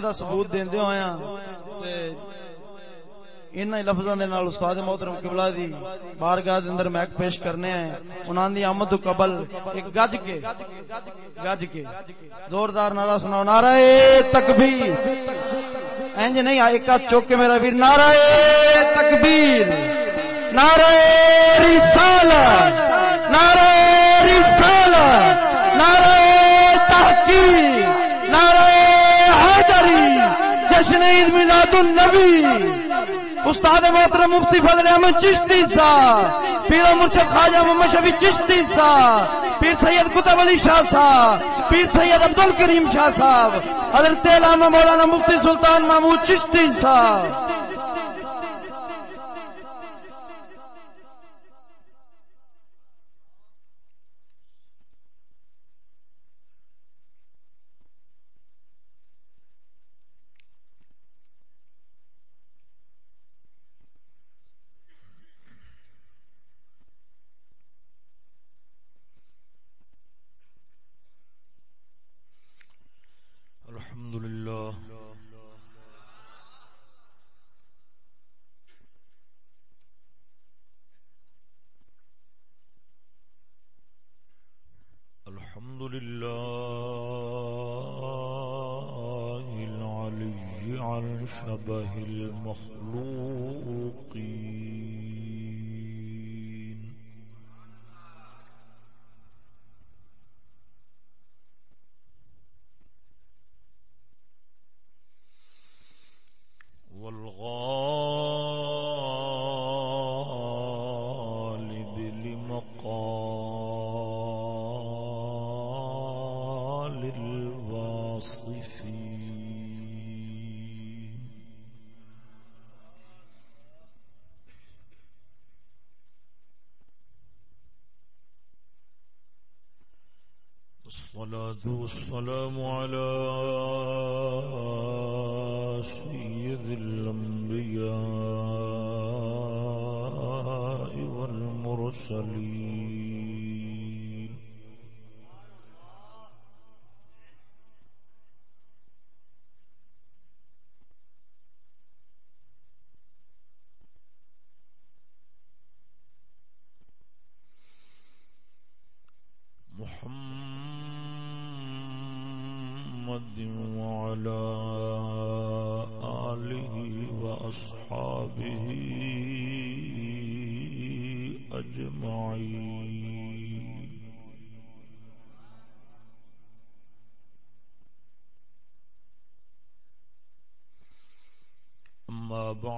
دا ثبوت دیندے ہویا ہاں۔ تے انہاں لفظاں دے نال استاد محترم قبلہ دی بارگاہ دے اندر میک پیش کرنے ہیں۔ انہاں دی آمد تو قبل ایک گج کے گج کے۔ زوردار نعرہ سناؤ، نعرہ تکبیر۔ انج نہیں ایک ہاتھ چوک کے میرا ویر، نعرہ تکبیر۔ نعرہ رسالت نعرہ رسالت نعرہ تحقیق حیدری، جشن عید میلاد النبی۔ استاد محترم مفتی فضل احمد چشتی صاحب، پیر مرشد خواجہ محمد شفیع چشتی صاحب، پیر سید قطب علی شاہ صاحب، پیر سید عبد الکریم شاہ صاحب، حضرت علامہ مولانا مفتی سلطان محمود چشتی صاحب۔ والصلاة والسلام على سيد الأنبياء والمرسلين.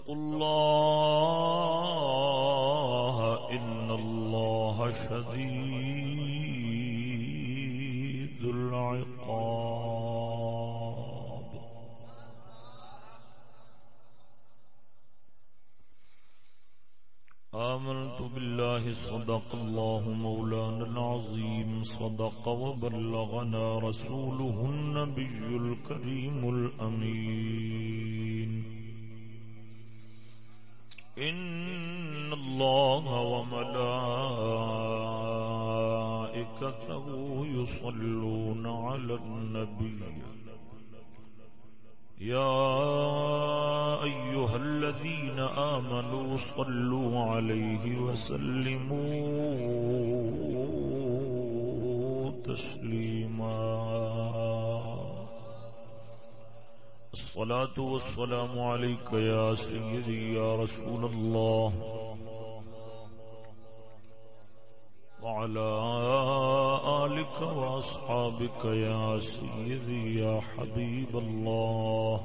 واتقوا الله إن الله شديد العقاب. آمنت بالله، صدق الله مولانا العظيم، صدق وبلغنا رسوله النبي الكريم الأمين. يصلون على النبي. يا أيها الذين آمنوا صلوا عليه وسلموا تسليما. الصلاة والسلام عليك يا سيدي يا رسول الله. وعلى آلك وأصحابك يا سيدي يا حبيب الله.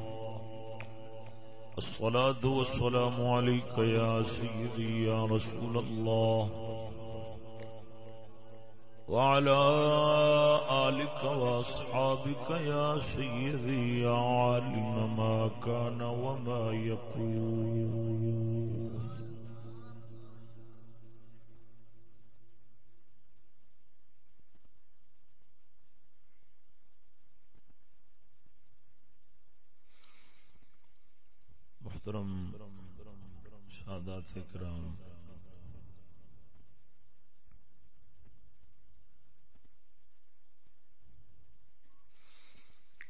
الصلاة والسلام عليك يا سيدي يا رسول الله. وعلى آلك وأصحابك يا سيدي يا عالم ما كان وما يكون. محترم سادات کرام۔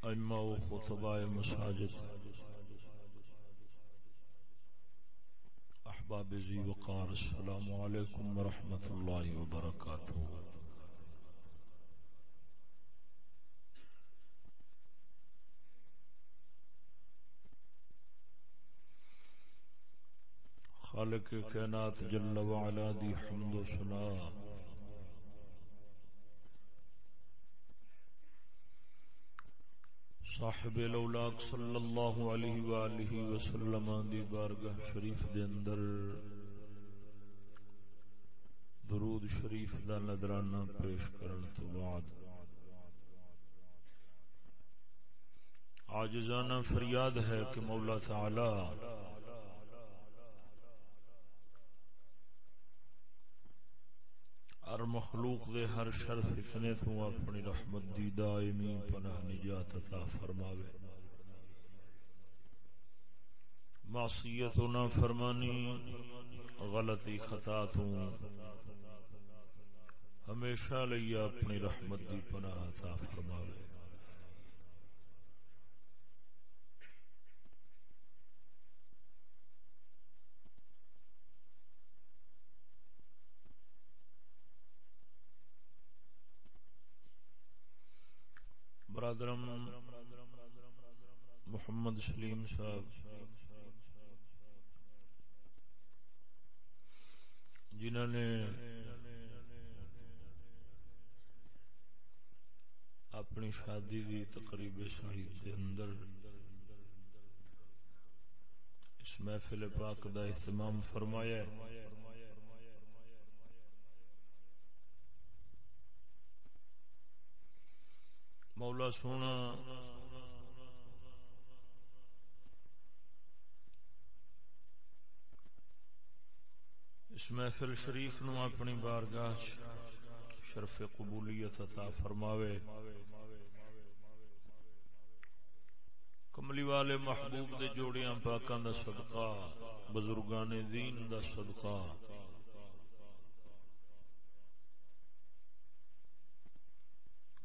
ائمہ و خطباء مساجد، احباب زی وقار، السلام علیکم ورحمۃ اللہ وبرکاتہ۔ خالق کائنات جل وعلا دی حمد و ثنا۔ صاحب الاولاق صلی اللہ علیہ وآلہ وسلم دی بارگاہ شریف دے اندر درود شریف دا نظرانہ پیش کرن تو بعد عاجزانہ فریاد ہے کہ مولا تعالی ہر مخلوق دے ہر شر فتنے تو اپنی رحمت دی دائمی پناہ نجات عطا فرماوے۔ معصیت و نہ فرمانی غلطی خطا تو ہمیشہ لیا اپنی رحمت دی پناہ عطا فرماوے۔ برادرم محمد سلیم صاحب۔ جنہوں نے اپنی شادی کی تقریب شہید کے اندر اس محفل پاک کا اہتمام فرمایا ہے۔ مولا سونا اس محفل شریف نو اپنی بارگاہ شرف قبولیت عطا فرماوے۔ کملی والے محبوب دے جوڑیاں پاکاں دا صدقہ بزرگان دین دا صدقہ۔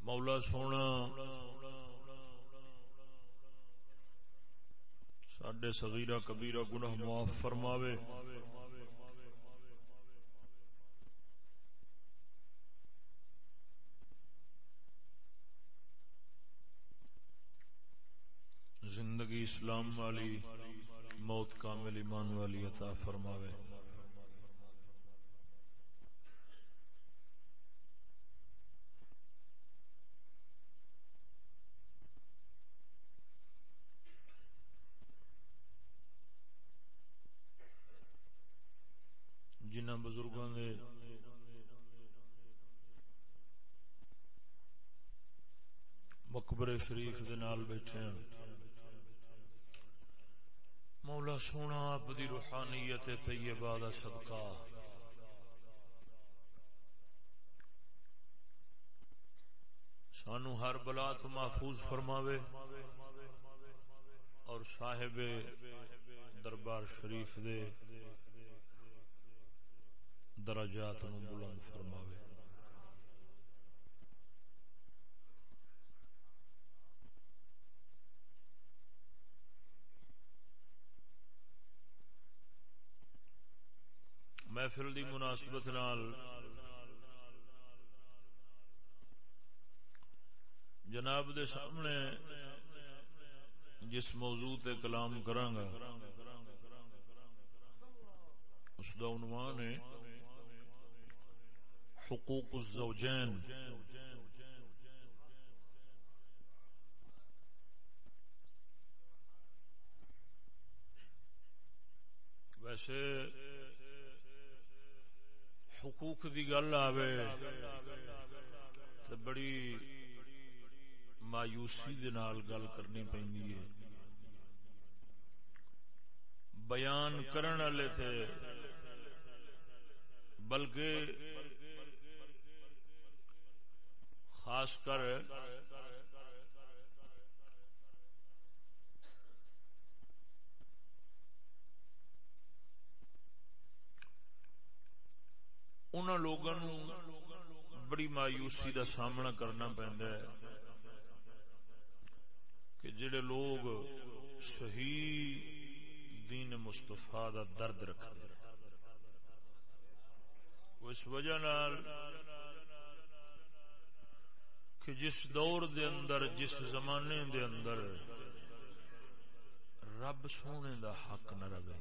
مولا سونا سڈے سگیرا کبیرا گناہ معاف فرماوے۔ زندگی اسلام والی، موت کامل ایمان والی عطا فرماوے۔ جنہ بزرگوں نے مقبر شریف دے نال بیٹھے ہیں۔ مولا سونا آپ دی روحانیت طیبہ دا صدقہ۔ سانو ہر بلا تو محفوظ فرماوے اور صاحب دربار شریف دے درجات نو بلند فرماوے۔ محفل دی مناسبت نال جناب دے سامنے جس موضوع تے کلام کرانگا اس دا عنوان ہے حقوق الزوجین ویسے حقوق دی گل آوے بڑی مایوسی دے نال گل کرنی پی بیان کرن والے تھے بلکہ خاص کر ان لوگوں بڑی مایوسی کا سامنا کرنا ہے کہ جڑے لوگ صحیح دین مستفا کا درد رکھ اس وجہ نال کہ جس دور دے اندر، جس زمانے دے اندر رب سونے دا حق نہ رہے۔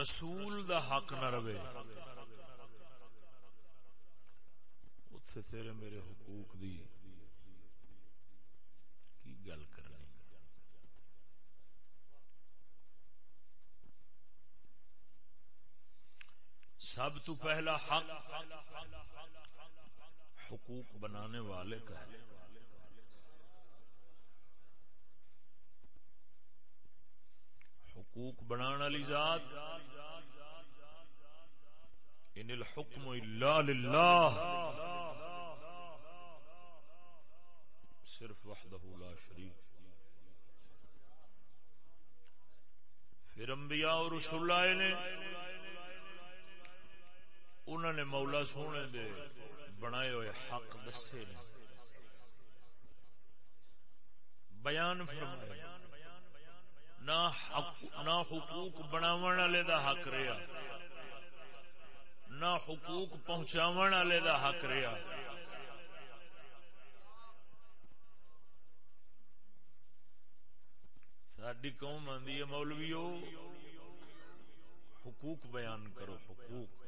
رسول دا حق نہ رہے۔ اتنے تیرے میرے حقوق دی کی گل کرنی سب تو پہلا حق حقوق بنانے والے کا ہے۔ حقوق بنانے والی ذات، ان الحکم الا للہ، صرف وحدہ لا شریک۔ پھر انبیاء اور رسول اللہ نے انہوں نے مولا سونے دے بنائے ہوئے حق دسے نے۔ بیان فرمایا نہ حقوق بناو والے دا حق رہا۔ نہ حقوق پہنچاو والے دا حق رہا۔ ساری قوم آدھی ہے مولویو، حقوق بیان کرو، حقوق۔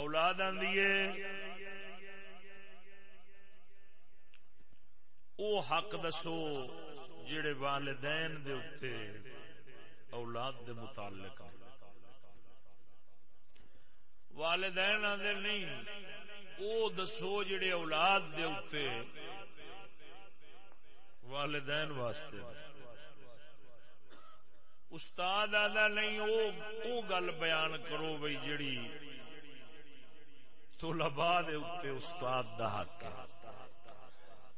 اولاد آدھی او حق دسو جڑے والدین دے اتے اولاد دے متعلق والدین آدھے نہیں او دسو جڑے اولاد دے اتے والدین واسطے۔ استاد آدھا نہیں او, او گل بیان کرو بھائی جڑی تو لبا دے اتے استاد دا حق ہے۔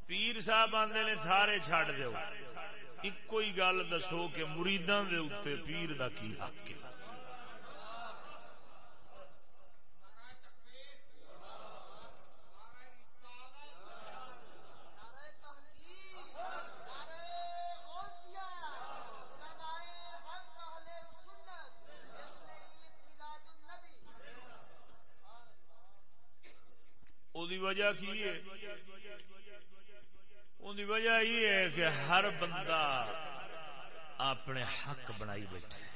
پیر صاحب آندے نے سارے چھڑ دیو۔ ایک ہی گل دسو کہ مریداں دے اتے پیر دا کی حق ہے؟ وجہ کی ہے؟ ان کی وجہ یہ ہے کہ ہر بندہ اپنے حق بنائی بیٹھے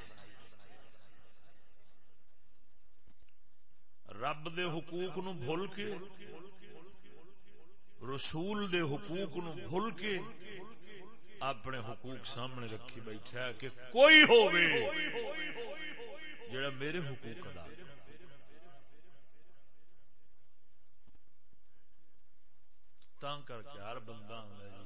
رب دے حقوق نو بھول کے، رسول دے حقوق نو بھول کے اپنے حقوق سامنے رکھی بیٹھا کہ کوئی ہوئے جڑا میرے حقوق ادا تاں کر کے ہر بندہ جی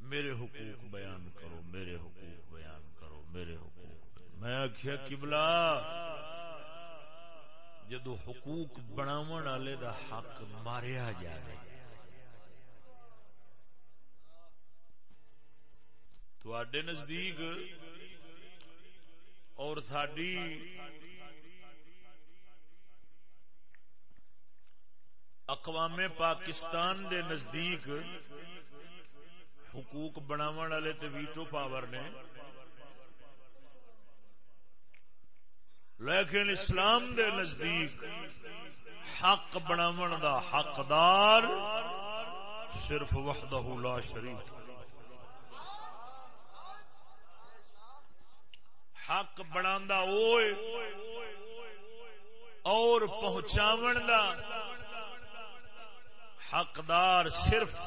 میرے حقوق بیان کرو میرے حقوق بیان کرو میرے حقوق میں آخیا کبلا جدو حقوق بناو والے دا حق ماریا جائے تھوڑے نزدیک اور تھاڈی اقوام پاکستان دے نزدیک حقوق بناو والے ویٹو پاور نے۔ لیکن اسلام دے نزدیک حق بناو دا حقدار صرف وحدہ لا شریف حق بنا اور پہنچاو دا حقدار صرف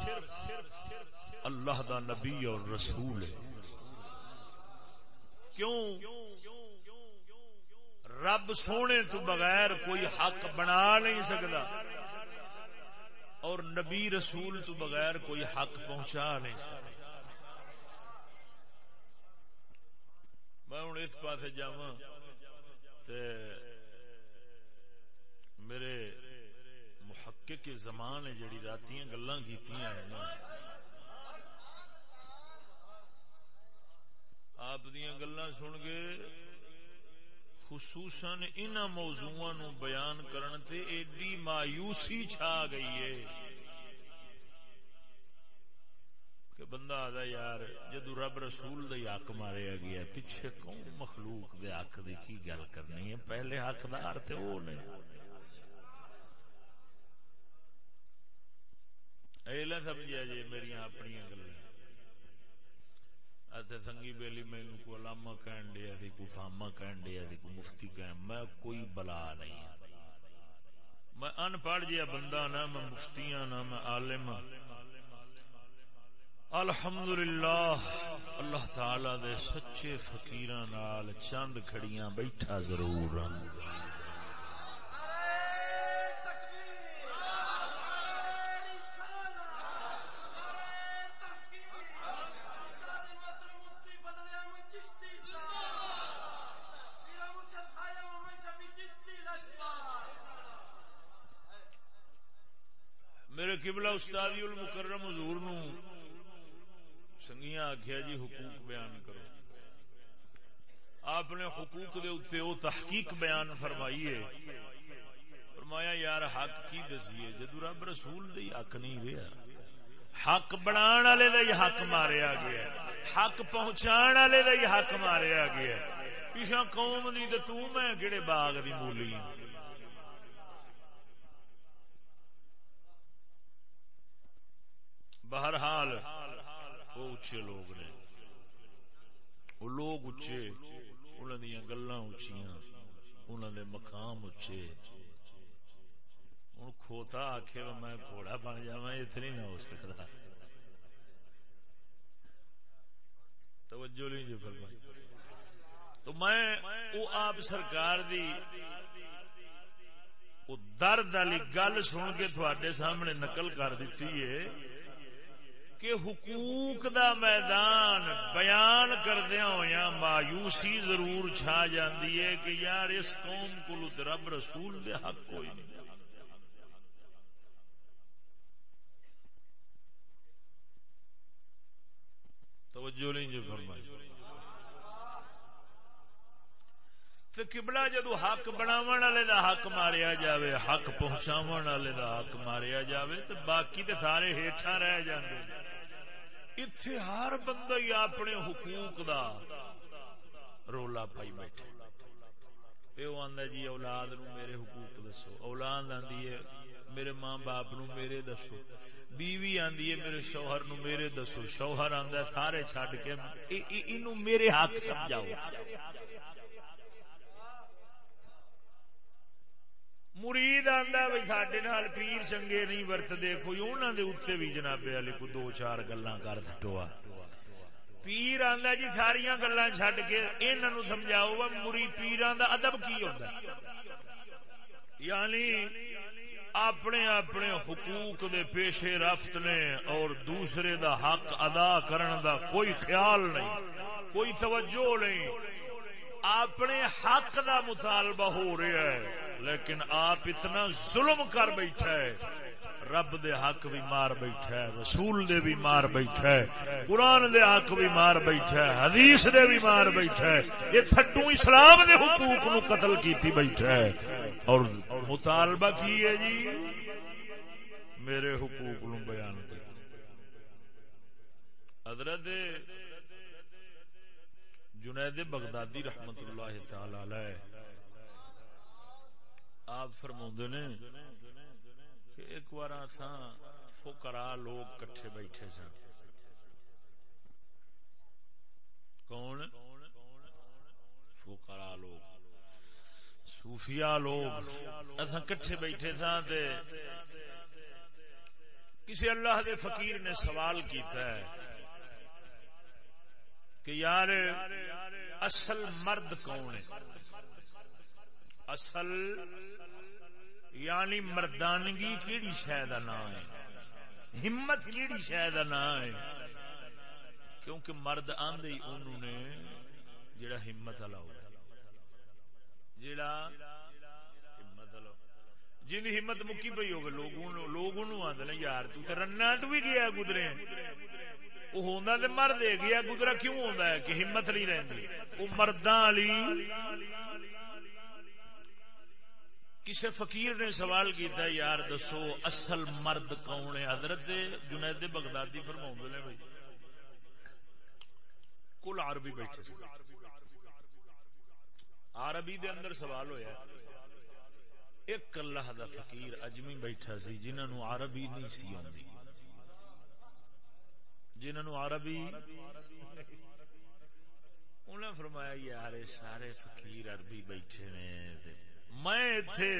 اللہ دا نبی اور رسول ہے۔ کیوں؟ رب سونے تو بغیر کوئی حق بنا نہیں سکتا اور نبی رسول تو بغیر کوئی حق پہنچا نہیں سکتا۔ میں ہوں اس پاس جا میرے محقق کے زمان جڑی رات گلا کی آپ گلا سن کے خصوصاً ان موضوع نو بیان کرن تے ایڈی مایوسی چھا گئی ہے کہ بندہ آدھا یار جدو رب رسول دے حق مارے گیا، پیچھے کون مخلوق دے حق دی کی گل کرنی ہے؟ پہلے حقدار تھے وہ نے۔ ایلا سمجھا جی میری اپنی گلا سنگی بیلی میں کو علامہ کہن دیا تھی کو فاما کہن دیا تھی کو مفتی کہن۔ میں کوئی بلا نہیں۔ میں ان پڑھ جیا بندہ نہ، میں مفتی ہاں نہ، میں عالم۔ ہاں الحمدللہ، اللہ تعالی دے سچے فقیراں نال چند کھڑیاں بیٹھا ضرور۔ ہوں قبلہ استادی المکرم حضور نو سنگیاں آخیا جی حقوق بیان کرو۔ آپ نے حقوق دے اتنے وہ تحقیق بیان فرمائیے فرمایا، یار، حق کی دسیے؟ جدو رب رسول دے حق نہیں رہا حق بنا والے دا ہی حق ماریا گیا۔ حق پہنچا والے دا ہی حق ماریا گیا۔ پیچھا قوم دی تو میں کہڑے باغ دی مولی ہوں بہرحال وہ اچھے لوگ نے۔ وہ لوگ اچھے انہوں دیا گلا اچھیاں انہوں نے مقام اچھے ہوں کھوتا آخ میں گھوڑا بن جا اتنی نہ ہو سکتا توجہ نہیں جی فرمائی۔ تو میں وہ آپ سرکار دی درد والی گل سن کے تھوڑے سامنے نقل کر دیتی ہے۔ کہ حقوق دا میدان بیان کردیا ہوا مایوسی ضرور چھا جاندی ہے کہ یار اس قوم کو رب رسول دے حق کوئی نہیں۔ توجہ نہیں جو فرمائی۔ تو کبلا جدو حق بناو والے دا حق ماریا جاوے، حق پہنچاو والے دا حق ماریا جاوے تو باقی تے سارے ہیٹھا رہ جاندے۔ اتنے ہر بندہ ہی اپنے حقوق دا رولا پائی بیٹھے پیو آدھا جی اولاد نو میرے حقوق دسو۔ اولاد آدھی ہے، میرے ماں باپ نو میرے دسو۔ بیوی آدھی ہے، میرے شوہر نو میرے دسو۔ شوہر آدھا سارے چڈ کے میرے حق سمجھاؤ۔ مرید آندا بھائی سڈے نال پیر چنگے نہیں ورتدے، کوئی انہوں دے اتنے بھی جناب علی کو دو چار گلا کر دو پیر آندا جی ساری گلا چڈ کے انہوں سمجھاؤ مری پیران دا ادب کی ہوتا یعنی اپنے اپنے حقوق دے پیشے رفت نے اور دوسرے دا حق ادا کرن دا کوئی خیال نہیں، کوئی توجہ نہیں۔ اپنے حق دا مطالبہ ہو رہا ہے۔ لیکن آپ اتنا ظلم کر بیٹھا ہے رب دے حق بھی مار بیٹھا ہے رسول دے بھی مار بیٹھا ہے قرآن دے حق بھی مار بیٹھا ہے حدیث دے بھی مار بیٹھا ہے یہ تھٹو اسلام دے حقوق نو قتل کیتی بیٹھا ہے اور مطالبہ کی ہے جی؟ میرے حقوق نو بیان کر۔ حضرت جنید بغدادی رحمت اللہ تعالی علیہ آپ فرما نے کہ ایک بار فکرا لوگ کٹھے بیٹھے سن۔ کون؟ فکرا لوگ۔ صوفیاء لوگ۔ اصا کٹھے بیٹھے سا کسی اللہ دے فقیر نے سوال کیتا ہے کہ یار اصل مرد کون ہے؟ اصل یعنی مردانگی کیڑی شہ کا نام ہے؟ ہمت کیڑی شہ کا نام ہے؟ کیونکہ مرد آدھے انہوں نے جڑا ہمت والا ہو۔ جڑا ہمت والا جن ہمت مکی پی ہوگی لوگ لوگ آدھے یار تو رنا ٹو بھی گیا گزرے۔ وہ ہوتا تو مرد گیا گزرا کیوں ہوتا ہے کہ ہمت نہیں رہتی وہ مرداں والی کسی فقیر نے سوال کیتا، یار دسو، اصل مرد کون ہے؟ حضرت جنید بغدادی فرما نے بھائی۔ کل عربی بیٹھے سی عربی دے اندر سوال ہویا۔ ایک اللہ دا فقیر اجمی بیٹھا سی، جنہوں نے عربی نہیں سی آتی جنہوں نے عربی انہیں فرمایا، یار سارے فقیر عربی بیٹھے نے۔ میں اتے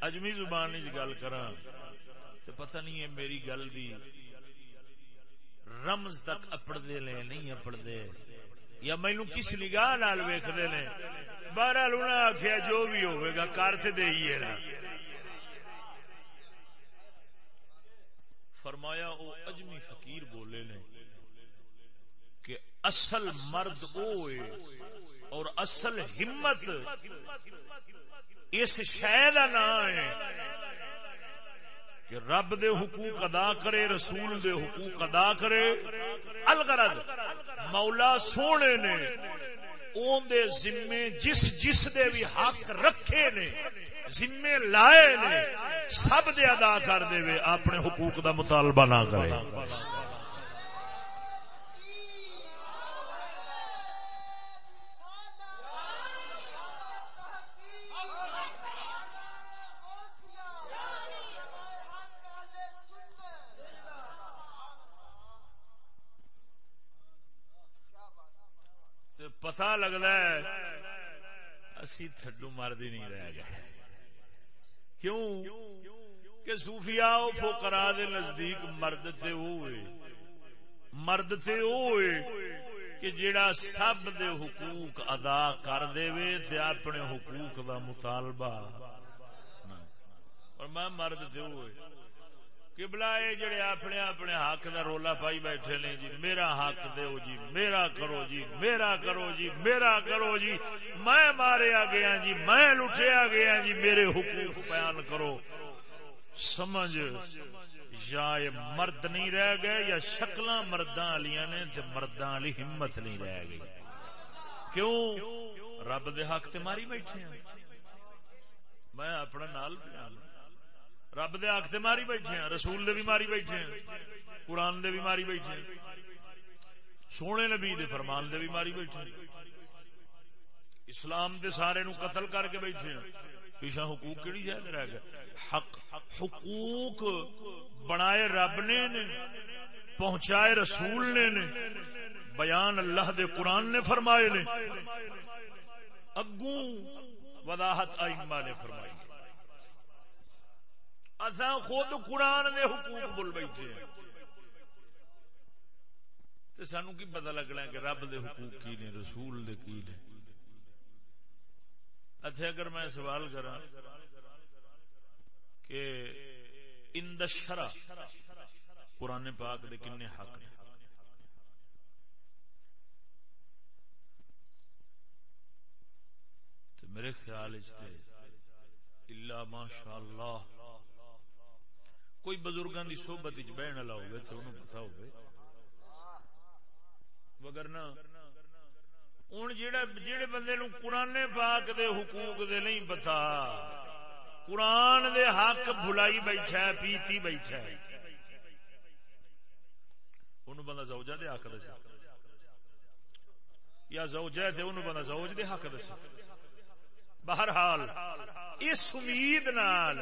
اجمی زبان گل کرا تو پتہ نہیں ہے میری گل دی رمز تک اپڑ دے نہیں اپڑ دے یا مینو کس نگاہ نال ویکھدے نے؟ بہرحال انہیں آخیا جو بھی ہوئے گا کر تے دئیے نا۔ فرمایا او اجمی فقیر بولے نے کہ اصل مرد او اور اصل ہمت اس شہ کا نام ہے کہ رب دے حقوق ادا کرے، رسول دے حقوق ادا کرے۔ الغرض مولا سونے نے اون دے ذمے جس جس دے بھی حق رکھے نے، ذمے لائے نے، سب دے ادا کر دے اپنے حقوق دا مطالبہ نہ کرے۔ پتا لگتا ہے اسی تھڈو مرد ہی نہیں رہ گئے۔ کیوں؟ کہ سوفیا فوکرا دے نزدیک مرد تے ہوئے۔ مرد تے ہوئے کہ جڑا سب دے حقوق ادا کر دے وے تے اپنے حقوق دا مطالبہ۔ اور میں مرد تے ہوئے۔ کبلا یہ جڑے اپنے اپنے حق دا رولا پائی بیٹھے نے جی میرا حق دیو جی میرا کرو جی میرا کرو جی میرا کرو جی۔ میں ماریا گیا جی میں لٹیا گیا جی میرے حقوق بیان کرو۔ سمجھ، یا یہ مرد نہیں رہ گئے یا شکل مرداں والی نے مرداں والی ہمت نہیں رہ گئی۔ کیوں؟ رب دے حق تے ماری بیٹھے ہیں۔ میں اپنا نال بیان رب دے آخ ماری بیٹھے ہیں، رسول دے بھی ماری بیٹھے ہیں، قرآن دے بھی ماری بیٹھے ہیں۔ سونے نبی دے فرمان دے بھی ماری بیٹھے ہیں۔ اسلام دے سارے نو قتل کر کے بیٹھے ہیں۔ پیچھا حقوق کیڑی جائے رہ گئے؟ حق، حقوق بنائے رب نے نے، پہنچائے رسول نے نے۔ بیان اللہ دے قرآن نے فرمائے نے۔ اگوں وضاحت آئمہ نے فرمائی۔ اصا خود قرآن دے حقوق بول بیٹھے تو سانو کی پتا لگنا کہ رب دے حقوق کی نے، رسول دے کی نے۔ اتنے اگر میں سوال کرا کہ ان شرع قرآن پاک دے کنے حق نے؟ میرے خیال اللہ ماشاء اللہ کوئی بزرگوں کی سوبت بہن والا ہوگا تو انہوں پتا ہوگا وگرنا ہوں جہے بندے نو قرآن پاک دے حقوق دے نہیں پتا قرآن دے حق بھلائی بیٹھا ہے، پیتی بیٹھا ہے۔ انہوں بندہ زوجہ دے حق دس یا زوجہ تھے انہوں بندہ زوج دے حق دس بہرحال، اس امید نال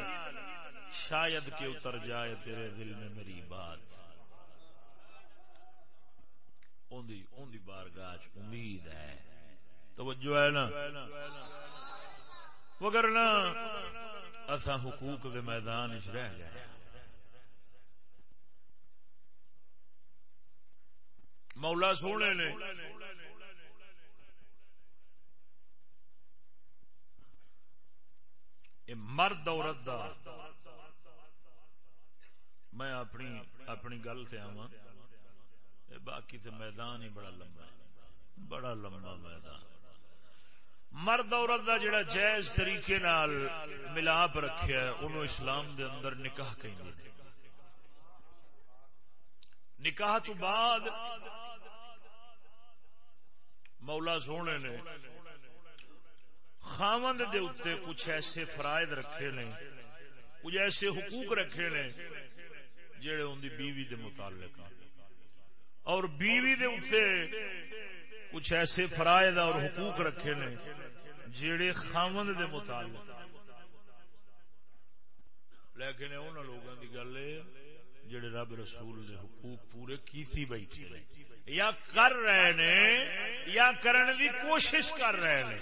شاید کہ اتر جائے تیرے دل میں میری بات۔ اوندی اوندی بارگاہ امید ہے۔ توجہ ہے نا؟ وگر نا اصا حقوق دے میدان وچ رہ گئے مولا سونے نے مرد عورت دا میں اپنی اپنی گل سے آوا باقی تے میدان ہی بڑا لمبا ہے۔ بڑا لمبا میدان۔ مرد عورت دا جڑا جائز طریقے نال ملاپ رکھیا ہے، انہوں اسلام دے اندر نکاح کہیں گے نکاح تو بعد مولا سونے نے خامند دے اتنے کچھ ایسے فرائد رکھے نے، کچھ ایسے حقوق رکھے نے جڑے ان دی بیوی دے متعلق اور بیوی دے اتنے کچھ ایسے فرائد اور حقوق رکھے نے جڑے خامند دے متعلق لیکن ان لوگوں کی گل جڑے رب رسول دے حقوق پورے کیتی بیٹھے یا کر رہے نے، یا کرن دی کوشش کر رہے نے۔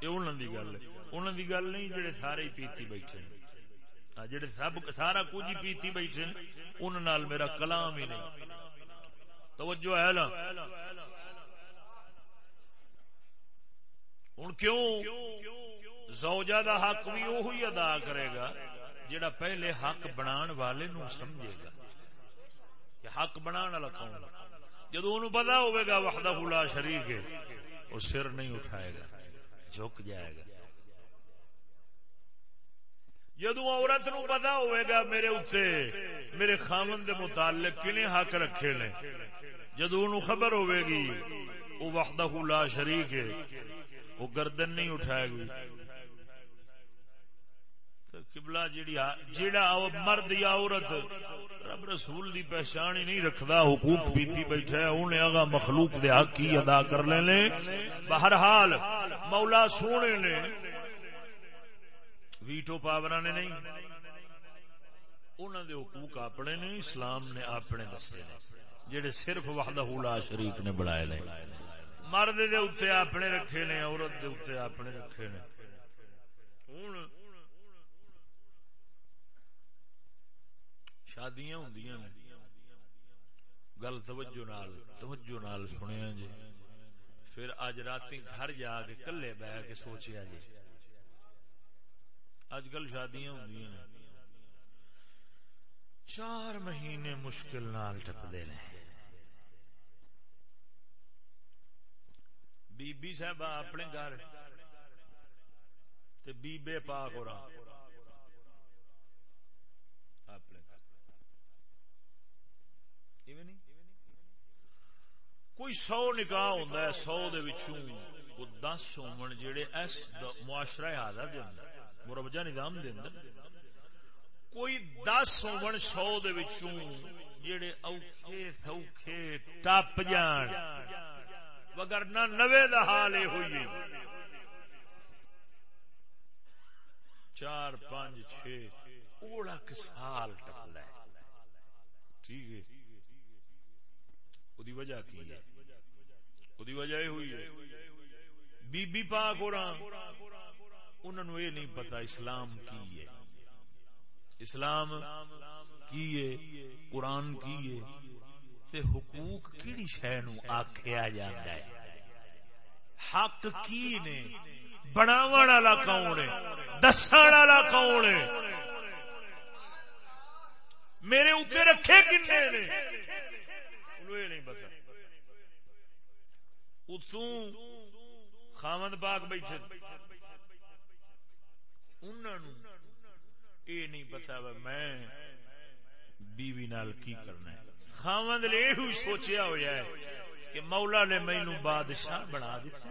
یہ انہوں دی گل ہے انہوں دی گل نہیں، جڑے سارے پیتی بیٹھے ہیں جڑے سب سارا کچھ ہی پیتی بیٹھے ان میرا کلام ہی نہیں۔ توجہ ہے نا؟ ہوں کیوں؟ زوجہ دا حق بھی وہی ادا کرے گا جڑا پہلے حق بنا والے نو سمجھے گا۔ کہ حق بنا والا کون؟ جدو ان پتا ہوگا وحدہ لا شریک ہے، وہ سر نہیں اٹھائے گا، جھک جائے گا۔ جدو عورت نو پتا ہوئے میرے اتنے میرے خامن دے متعلق کنے حق رکھے نے۔ جدو ان خبر ہوئے گی وہ وحدہ لا شریک ہے وہ گردن نہیں اٹھائے گی۔ قبلہ جیڑا مرد یا عورت، رب رسول دی پہچان ہی نہیں رکھدا، حقوق پیتی بیٹھا ہے انہیں آگا مخلوق دے حق کی ادا کر لینے۔ بہرحال مولا سونے نے ویٹو پاورا نے نہیں۔ انہوں دے حقوق اپنے نے، اسلام نے اپنے دسے نے۔ جڑے صرف وحدہ لا شریک نے بنائے نے۔ مرد دے اتنے اپنے رکھے نے، عورت دے اتنے اپنے رکھے نے۔ ہوں شادیاں ہوں گل توجہ نال توجہ نال سنیا جی۔ پھر اج رات گھر جا کے کلے بہ کے سوچیا جی۔ اج کل شادیاں ہوں چار مہینے مشکل نال ٹپتے رہے بی بی صاحب اپنے گھر تے بی بے پاک ہو رہا۔ اپنے۔ کوئی سو نکاح ہوتا ہے، سو دے وچوں وہ دس ہومن جڑے اس معاشرہ حاضر دے اندر۔ مربجہ نظام دے اندر، کوئی دس ہومن سو دے جڑے اوکھے سوکھے ٹپ جان مگر نہ نوے دا حال یہ ہوئی چار، پانچ، چھ اوڑک سال ٹکلا ٹھیک ہے۔ وہ وجہ کی ہے؟ وہ وجہ یہ ہوئی ہے۔ بی بی پاک ہو رہا۔ انہوں نے یہ نہیں پتا اسلام کی ہے۔ اسلام کی ہے، قرآن کی ہے۔ تے حقوق کیڑی شہ نو آخیا جاتا ہے؟ حق کی نے؟ بناو والا کون ہے؟ دس والا کون ہے؟ میرے اتنے رکھے کنے نے؟ نہیں پتا۔ اتوں خامد پاک بیٹھے۔ انہوں یہ نہیں پتا میں بیوی نال کی کرنا ہے۔ خامد نے یہ سوچیا ہوا ہے کہ مولا نے مینو بادشاہ بنا دیتا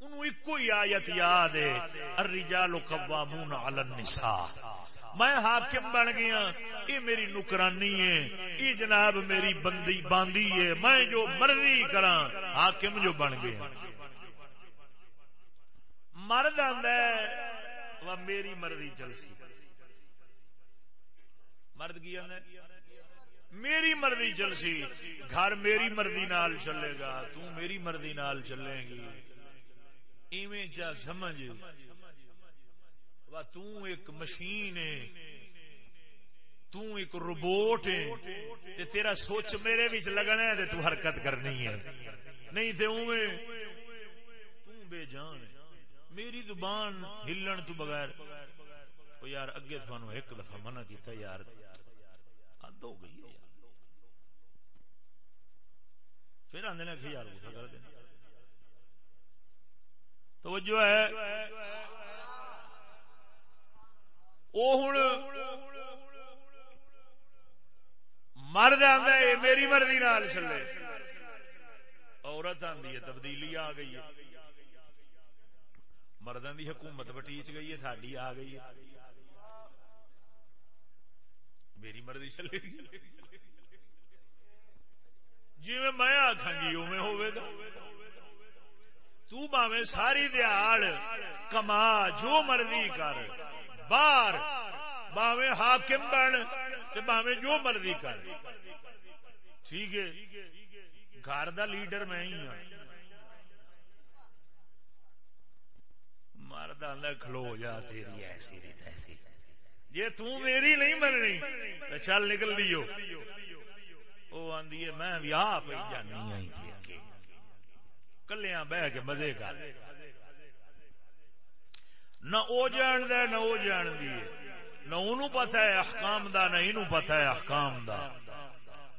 انہوں ایک ہی آیت یاد ہے، الرجال قوامون علی النساء۔ میں حاکم بن گیا یہ میری نکرانی ہے یہ جناب میری بندی باندی ہے، میں جو مرضی کرا حاکم جو بن گیا۔ مرد آدھا میری مرضی چل سی مرد کی آدھا میری مرضی چل سی گھر میری مرضی نال چلے گا، تو میری مرضی نال چلے گی۔ ایویں چا سمجھ۔ تو ایک مشین ہے، تو ایک روبوٹ ہے۔ تے تیرا سوچ میرے وچ لگنا ہے تے تو حرکت کرنی ہے۔ نہیں تے اوویں تو بے جان ہے۔ میری زبان ہلن تو بغیر وہ یار اگے تھانو ایک دفعہ منع کیتا، یار حد ہو گئی ہے پھر آدھے نے کہ یار غصہ کر دیں توجہ ہے۔ وہ ہوں مرد آتا ہے، میری مرضی نال چلے۔ عورت آتی ہے، تبدیلی آ گئی ہے۔ مردوں کی حکومت بٹیچ گئی ہے، تھاڈی آ گئی ہے۔ میری مرضی چلے گی۔ جی میں آخا گی اوے ہوے گا۔ تو ساری دیہڑ کما، جو مرضی کر۔ باہر باویں حاکم بن باویں جو مرضی کر۔ ٹھیک ہے۔ گھر دا لیڈر میں ہی ہوں مرد آدھا کھلو جا تیری ایسی ایسی۔ جی تیری نہیں مننی تو چل نکل دیو۔ آدھی ہے میں ویاہ پہ جانی کلیا بہ کے مزے کر۔ نہ وہ جان دے نہ وہ جان دی۔ نہ انہوں پتا ہے احکام دا نہ انہوں پتا ہے احکام دا۔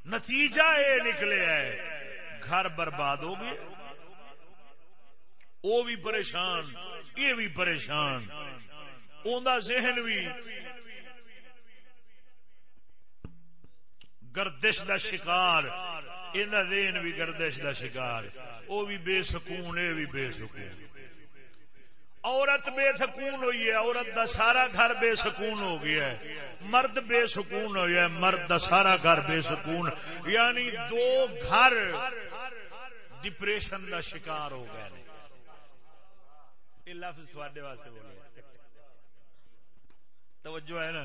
نتیجہ یہ نکلے ہے گھر برباد ہو گئے۔ وہ بھی پریشان یہ بھی پریشان اوندا ذہن بھی گردش دا شکار ذہن بھی گردش دا شکار۔ وہ بھی بے سکون یہ بھی بے سکون۔ عورت بے سکون ہوئی ہے، عورت دا سارا گھر بے سکون ہو گیا ہے۔ مرد بے سکون ہو گیا ہے، مرد دا سارا گھر بے سکون۔ یعنی دو گھر ڈپریشن دا شکار ہو گئے یہ لفظ تھوڑے واسطے بولے توجہ ہے نا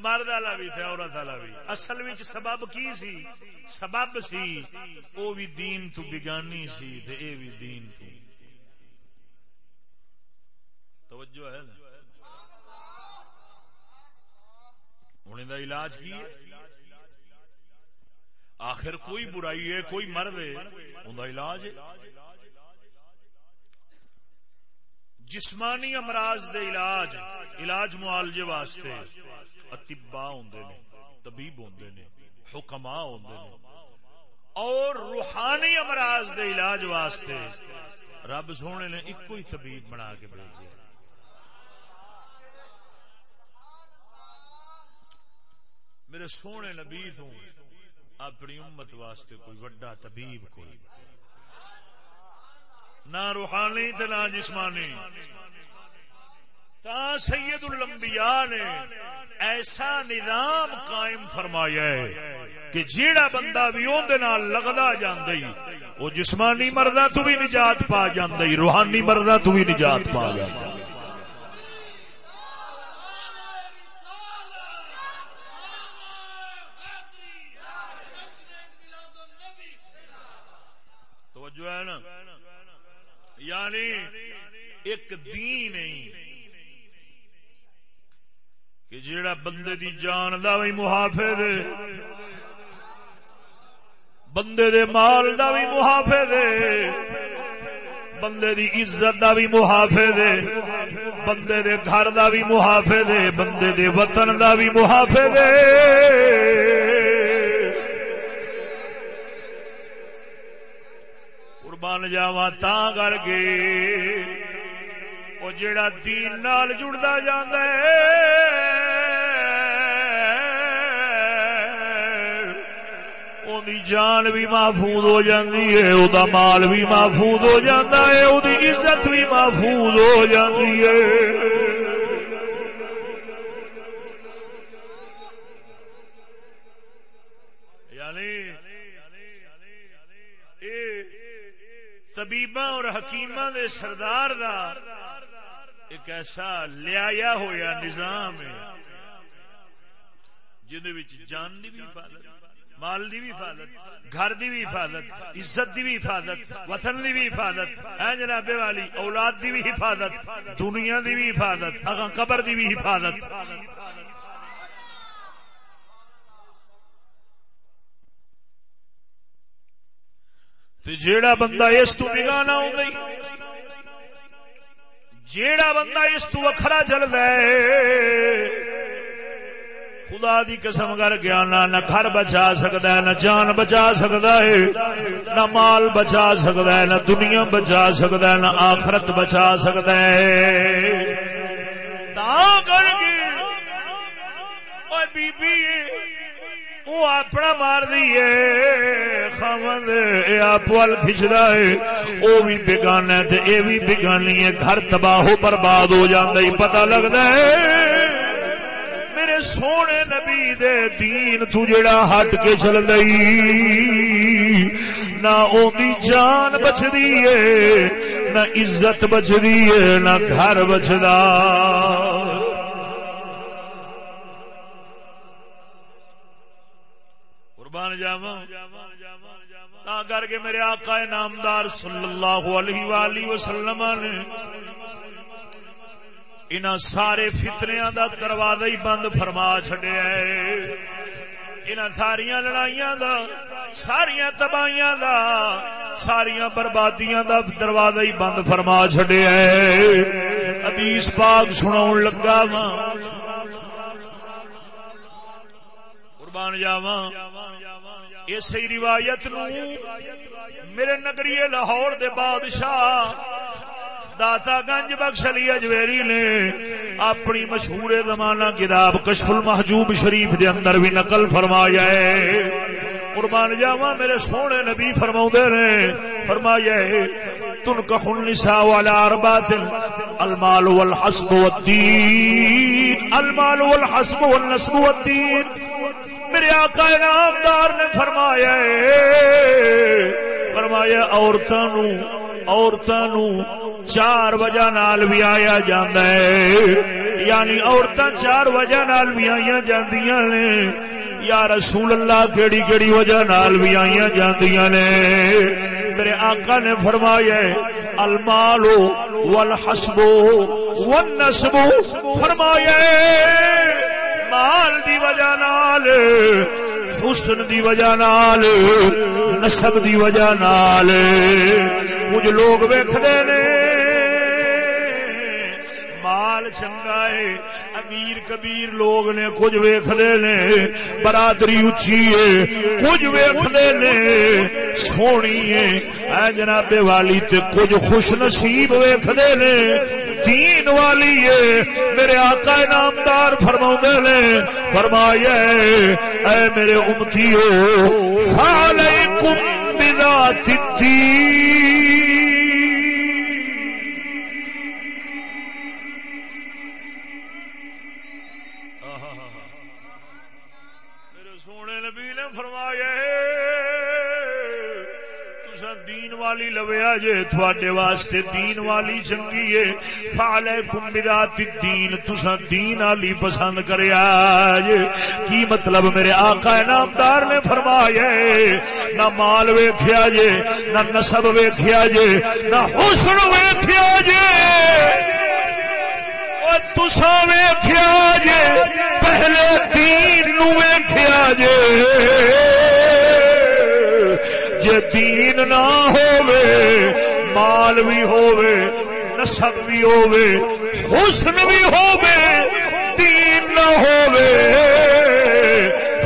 مرد والا بھی تھا عورت والا بھی اصل سبب کی سی سبب سی وہ بھی دین تو بگانی سی اے بھی دین تو توجہ ہے نا ہوں علاج کی آخر کوئی برائی ہے کوئی مرد ہے ان علاج ہے جسمانی امراض دے علاج علاج معالجے واسطے اتبا ہوں طبیب ہوں نے حکما ہوں اور روحانی امراض دے علاج واسطے رب سونے نے ایک ہی طبیب بنا کے بھیجے۔ میرے سونے نبی تو اپنی امت واسطے کوئی وڈا طبیب کوئی۔ نہ روحانی تے نہ جسمانی۔ تا سید الانبیاء نے ایسا نظام قائم فرمایا ہے کہ جیڑا بندہ بھی اون نال لگدا جاندی، وہ جسمانی مردہ تو بھی نجات پا جاندی، روحانی مردہ تو بھی نجات پا جاندی۔ جو ہے نا؟ یعنی ایک دین نہیں کہ جیڑا بندے دی جان دا بھی محافظ بندے دے مال دا بھی محافظ بندے دی عزت دا بھی محافظ بندے دے گھر دا بھی محافظ بندے دے وطن دا بھی محافظ بن جا تا کر کے وہ جڑا دین نال جڑتا جانا جان بھی محفوظ ہو جاتی ہے وہ مال بھی محفوظ ہو جاتا ہے وہ عزت بھی محفوظ ہو جاتی ہے۔ طبیبا اور حکیم دے سردار دا ایک ایسا لیا ہوا نظام ہے جان دی بھی حفاظت، مال دی بھی حفاظت، گھر دی بھی حفاظت، عزت دی بھی حفاظت، وطن دی بھی حفاظت، اے جناب والی، اولاد دی بھی حفاظت، دنیا دی بھی حفاظت، اگاں قبر دی بھی حفاظت۔ جیڑا بندہ اس تو نگاہ نہ ہو گئی، جیڑا بندہ اس تو وکھرا چلتا ہے خدا دی قسم کر گیا نہ گھر بچا سکتا ہے، نہ جان بچا سکتا ہے، نہ مال بچا سکتا ہے، نہ دنیا بچا سکتا ہے، نہ آخرت بچا سکتا ہے۔ کر کے بی بی وہ اپنا مار دیے خامد آپ کھچتا ہے۔ وہ بھی بگانا ہے یہ بھی بگانی ہے۔ گھر تباہ برباد ہو جاتا ہی پتا لگتا ہے۔ میرے سونے نبی دے دین تو جڑا ہٹ کے چل گئی نہ اونی جان بچدی ہے، نہ عزت بچدی ہے، نہ گھر بچدا۔ قربان جاوا کر کے میرے آقا نامدار صلی اللہ علیہ وآلہ وسلم نے ان سارے فتنیا دا دروازہ ہی بند فرما چڈیا ان ساریا لڑائیاں دا ساریا تباہیاں دا ساریا بربادیاں دا دروازہ ہی بند فرما چڈیا ابھی اس پاک سنا لگا وا قربان جاوا اسی روایت نو میرے نگری لاہور دے بادشاہ داتا گنج بخش علی اجویری نے اپنی مشہور زمانہ کتاب کشف المحجوب شریف دے اندر بھی نقل فرمایا ہے۔ قربان جاوا میرے سونے نبی فرما نے، فرمایا ہے تن کہن نسا والا اربات المال والحسب والدین، المال والحسب والنسب والدین۔ میرے آقا نامدار نے فرمایا فرمایا عورتوں عورتوں چار وجہ نال بھی آیا جاندہ ہے۔ یعنی عورتیں چار وجہ نال بھی آئی جاندیاں نے۔ یا رسول اللہ کیڑی کیڑی وجہ نال بھی آئی جاندیاں نے۔ میرے آقا نے فرمایا المال والحسب والنسب فرمایا مال دی وجہ نال، حسن دی وجہ نال نسب دی وجہ نال، کچھ لوگ ویکھدے نے مال چنگا ہے۔ امیر کبیر لوگ نے کچھ ویکھدے نے، برادری اچھی ہے، کچھ ویکھدے نے، سونی ہے۔ اے جناب والی تے کچھ خوش نصیب ویکھدے نے، دین والی ہے۔ میرے آقا نامدار فرما نے، فرمایا اے میرے امتی ہو علیکم بذات الدین۔ دین والی لویا جے، تھوڑے واسطے دین والی چنگی ہے۔ فالے کمبرات دین تسا دین والی پسند کریا جے۔ کی مطلب میرے آقا نامدار نے فرمایا نہ مال ویکھیا جے، نہ نسب ویکھیا جے، نہ حسن ویکھیا جے۔ تسا ویکھیا جے، پہلے دین نو ویکھیا جے۔ جے دین نہ ہووے، مال بھی ہووے، نسب بھی ہووے، حسن بھی ہووے، دین نہ ہووے۔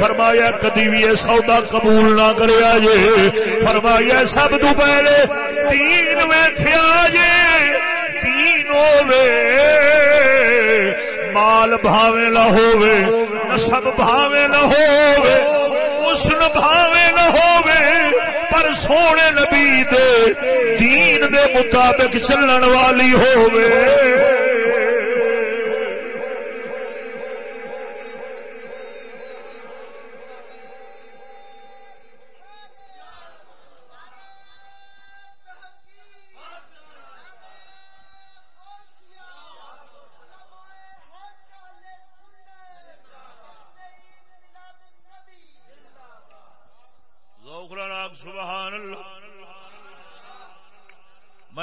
فرمایا کدی بھی یہ سودا قبول نہ کریا جے۔ فرمایا سب تو پہلے دین ویکھیا جے، دین ہووے۔ مال بھاوے نہ ہووے، نسب بھاوے نہ ہووے، حسن بھاوے نہ ہووے۔ پر سونے نبی دے دین دے مطابق چلن والی ہوئے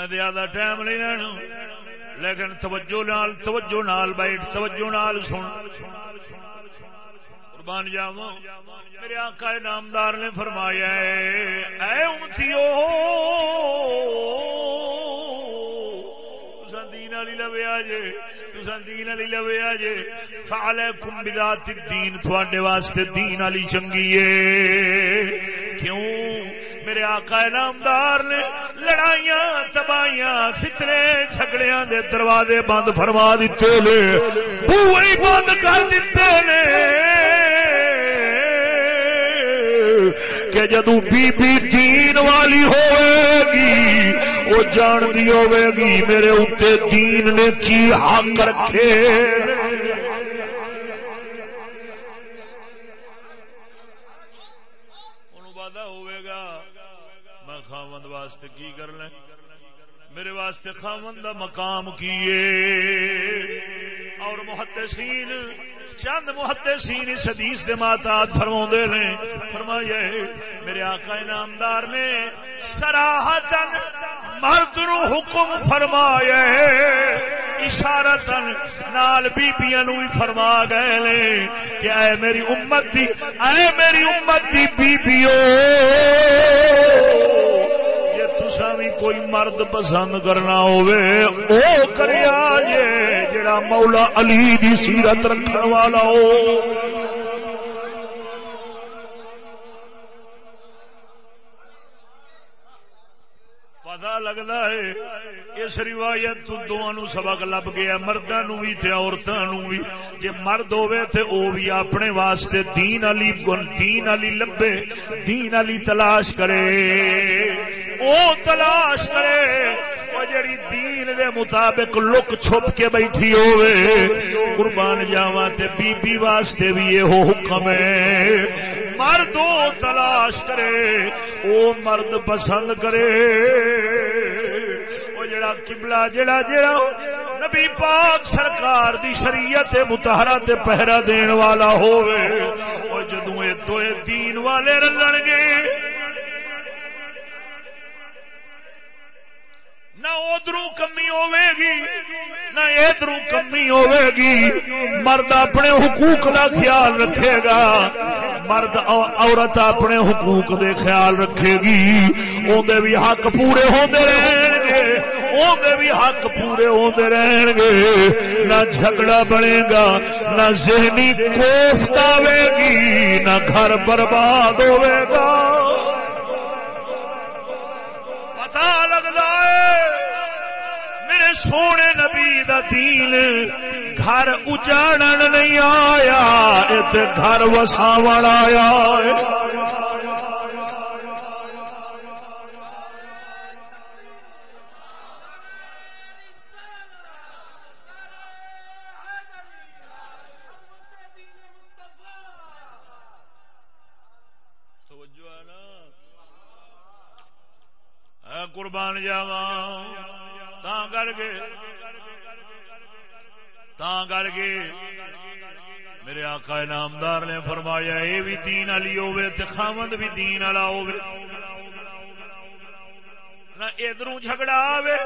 میں زیادہ ٹائم نہیں لینا لیکن توجہ نال توجہ نال بیٹھ، توجہ نال سن۔ قربان جاوا میرے آقا نامدار نے فرمایا اے امتیو دین علی والی جے تسا دین علی لویا جے۔ فعلیکم بذات الدین تواڈے واسطے دین علی چنگی ہے۔ کیوں؟ میرے آقا نامدار نے لڑائیاں، تباہیاں، فتنے، جھگڑیاں دے دروازے بند فرما دیتے نے۔ بوئی بند کر دیتے نے۔ کہ جدو بی بی دین والی ہوئے گی وہ جان دی ہوئے گی میرے اتنے دین نے کی حق رکھے۔ واسطے کی کرنا میرے واسطے خامن دا مقام کیے اور محدثین، چند محدثین اس حدیث دے ماتات فرماؤندے نے فرمایا میرے آقا انعامدار نے سراحتن مرد رو حکم فرمایا اشارتن نال بیبیاں نو بھی فرما گئے نے کہ اے میری امت دی، اے میری امت دی بیبیو بھی کوئی مرد پسند کرنا او کریا جے، جڑا مولا علی دی سیرت رکھنے والا ہو۔ پتا لگتا ہے اس روایت تو دونوں سبق لب گیا مردوں بھی عورتوں بھی۔ جی مرد ہوے تو وہ بھی اپنے واسطے دین علی دین علی لبے، دین علی تلاش کرے۔ او تلاش کرے وہ جڑی دین دے مطابق لک چھپ کے بیٹھی ہوئے قربان جاوا تے بی بی واسطے بھی یہ حکم ہے۔ مرد او تلاش کرے، او مرد پسند کرے۔ جڑا قبلہ، جڑا جڑا نبی پاک سرکار دی شریعت متحرہ تے پہرا دین والا ہوئے وہ جدوں اے دین والے رلن گے نہ ادھر کمی ہوے گی نہ ادھر کمی ہوے گی مرد اپنے حقوق کا خیال رکھے گا۔ مرد عورت اپنے حقوق دے خیال رکھے گی۔ اندر بھی حق پورے ہوتے رہن گے اندر بھی حق پورے ہوتے رہن گے نہ جھگڑا بنے گا، نہ ذہنی کوفت آئے گی، نہ گھر برباد ہوے گا۔ پتا لگتا ہے سونے نبی دا دین گھر اجاڑن نہیں آیا ات گھر وساو آیا۔ قربان جاواں۔ کر کے کر کے میرے آقا نامدار نے فرمایا یہ بھی دین والی ہوے خامد بھی دین والا ہوے نہ ادھر جھگڑا آوے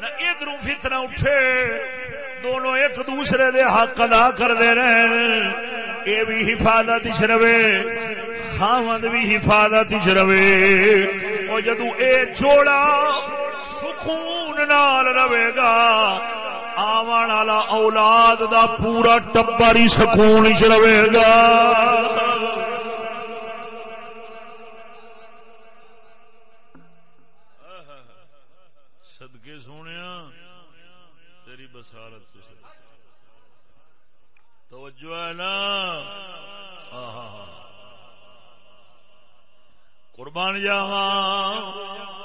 نہ ادھر فتنا اٹھے دونوں ایک دوسرے دے حق ادا کرتے رہے یہ بھی حفاظت چ رہے خامد بھی حفاظت چ رہے وہ جدو اے جوڑا سکون نال رہے گا۔ آوان والا اولاد دا پورا ٹبر ہی سکون چ رہے گا۔ سدکے سونے تیری بسالت توجہ ہے نا؟ قربان جاواں۔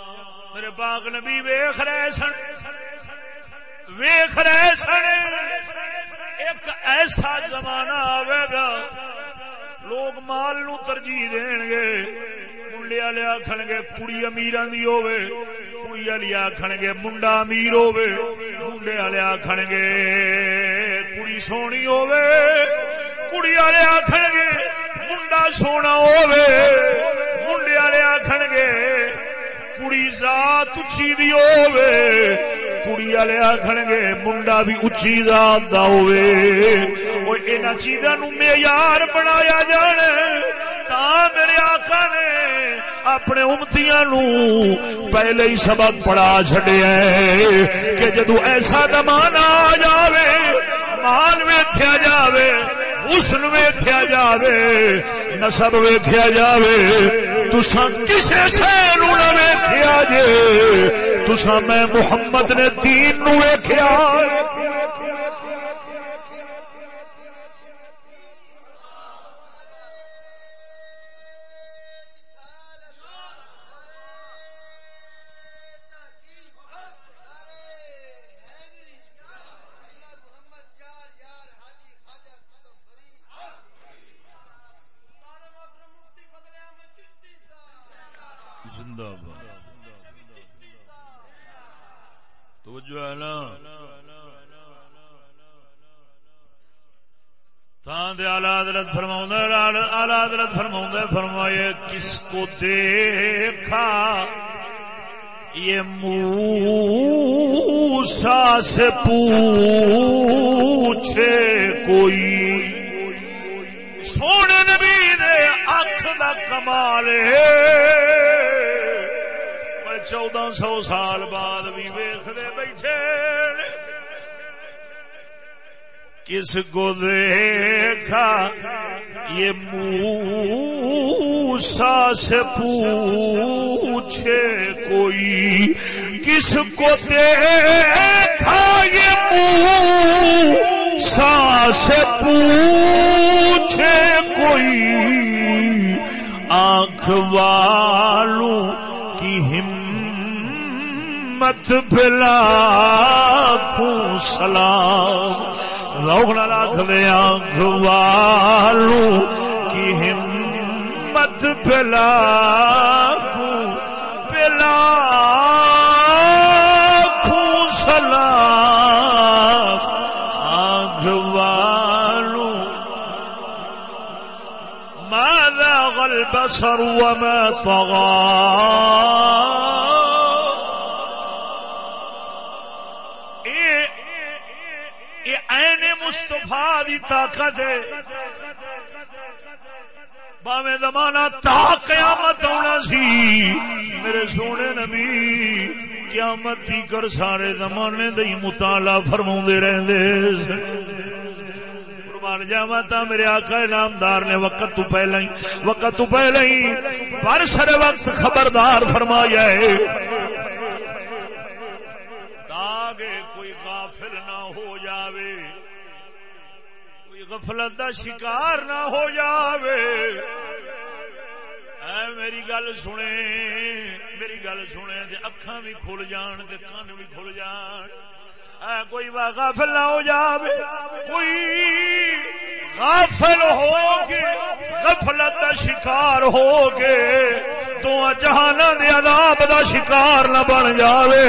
میرے پاک نبی ویخ رہے سن۔ ویخ رہے سن۔ ایک ایسا زمانہ آئے گا لوگ مال نو ترجیح دین گے، منڈے والے آخ گے کڑی امیر کی ہوے کڑی والی آخ گے منڈا امیر ہوے منڈے والے آخ گے کڑی سونی ہوے کڑی والے آخ گے منڈا سونا ہوے منڈے والے آخ گے کڑی ذات اچھی دی ہوے کڑی والے آخر گے منڈا بھی اچھی ذات دا ہوے وہ ان چیزاں نو معیار بنایا جان تا میرے آقا نے اپنے امتیاں نو پہلے ہی سبق پڑھا چڈیا کہ جدو ایسا دمان آ جاوے مال ویخیا جاوے حسن ویخیا جاوے نسب ویخیا جاوے۔ تسا کسی شہر نہ ویخیا جے تسا میں محمد نے دین نو ویخیا ہے نا حضرت فرما آلہ حضرت فرما فرمائے کس کو دیکھا؟ یہ موسا سے پوچھے کوئی۔ سونے نبی نے اکھ کا کمال چودہ سو سال بعد بھی ویختے بیٹھے کس کو دیکھا؟ یہ موسا سے پوچھے کوئی، کس کو دیکھا؟ یہ موسا سے پوچھے کوئی۔ آنکھ والوں مت بلا سلام۔ رونا رکھ دیا گوالو کی ہمت بلا بلا سلام۔ آگوالو ماذا غلب سر وما طغى؟ مستفا دی طاقت ہے۔ باوے زمانہ تا قیامت ہونا سی۔ میرے سونے نبی، قیامت کی کر سارے زمانے دئی مطالعہ فرما رہتے قربان جاوا تا میرے آقا نامدار نے وقت تو پہلے ہی، وقت تو پہلے ہی پر سر وقت خبردار فرمایا ہے۔ تاکہ کوئی غافل نہ ہو جاوے۔ غفلت دا شکار نہ ہو جاوے۔ اے میری گل سنے، میری گل سنے تے اکھاں بھی کھل جان تے کان بھی کھل جان۔ اے کوئی غافل نہ ہو جاوے، کوئی غافل ہو کے، غفلت دا شکار ہو کے تو جہاناں دے عذاب دا شکار نہ بن جاوے۔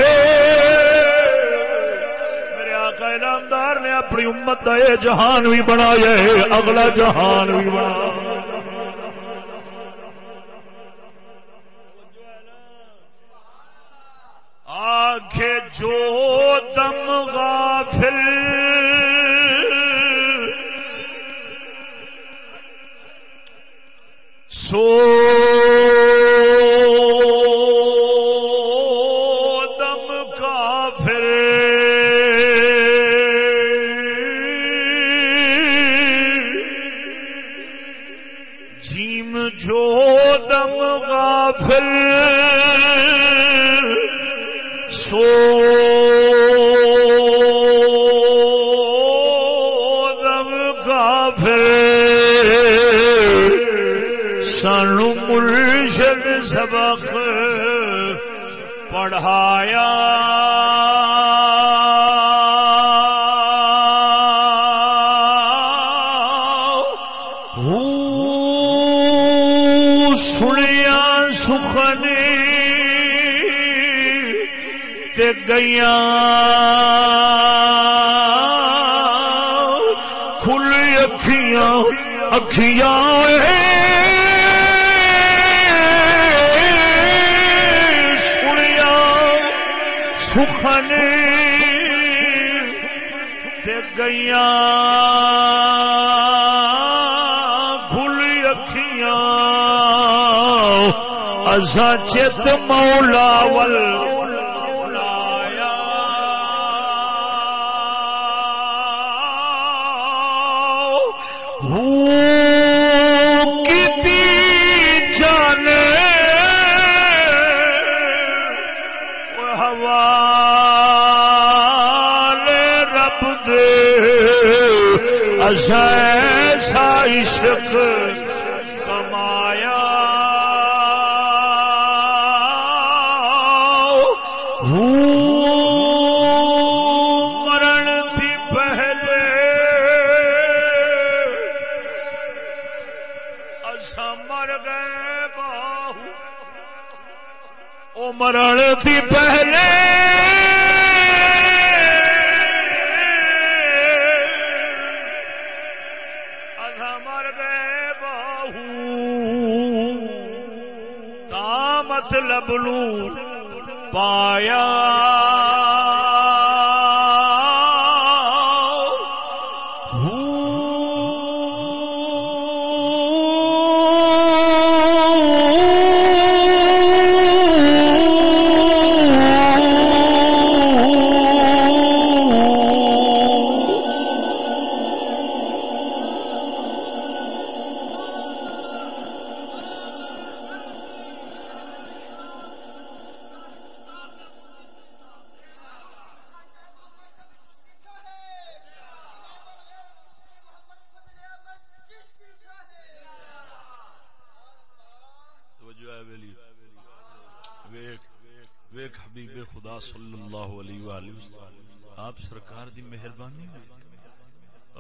نامدار نے اپنی امت کا یہ جہان بھی بنایا ہے، اگلا جہان بھی بنا۔ آخ جو دم غافل۔ سو۔ غافل سو دم غافل سانو مرشد سبق پڑھایا گئی کھلی اکھیاں اکھیاں سنیا سکھنے گئی کھلی اکھیاں۔ چت مولا ول شاہ بلو پایا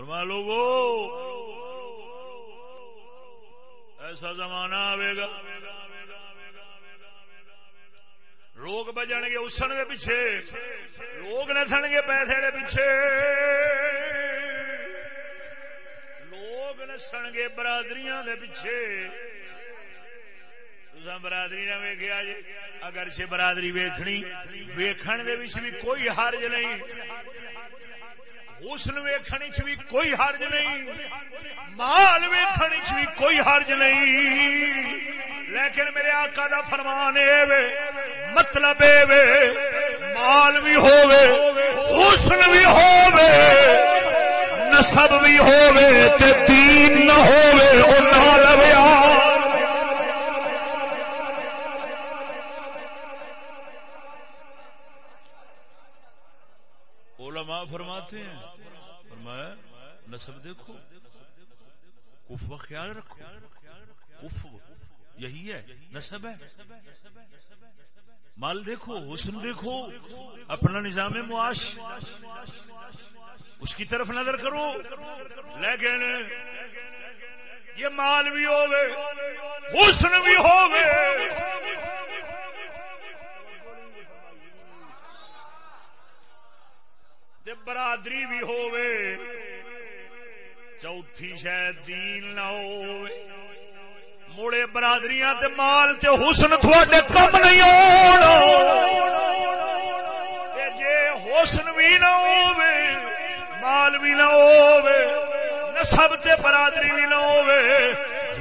فرما لوگو ایسا زمانہ آئے گا۔ لوگ بجن گے، اسن دے پیچھے۔ لوگ نسن گے پیسے دے پیچھے۔ لوگ نسن گے برادریاں دے پیچھے۔ برادری نے ویکیا جی اگر سے برادری ویکھنی، ویکھن دے وچ بھی کوئی حرج نہیں۔ حسن ویکھن چ بھی کوئی حرج نہیں، مال ویکھن چ بھی کوئی حرج نہیں۔ لیکن میرے آقا دا فرمان اے مطلب اے مال بھی ہووے، حسن بھی ہووے نسب بھی ہووے، تے دین نہ ہووے، او نہ لویا علماء فرماتے ہیں فرمایا نسب دیکھو، کف کا خیال رکھو۔ کف یہی ہے نسب ہے۔ مال دیکھو، حسن دیکھو، اپنا نظام معاش۔ اس کی طرف نظر کرو۔ لیکن یہ مال بھی ہوگے حسن بھی ہوگے تے برادری بھی ہووے، چوتھی شاید دین نہ ہو مڑے برادریاں تے مال تے حسن تھوڑے کم نہیں ہونا جے حسن بھی نہ ہووے، مال بھی نہ ہووے نسب تے برادری بھی نہ ہووے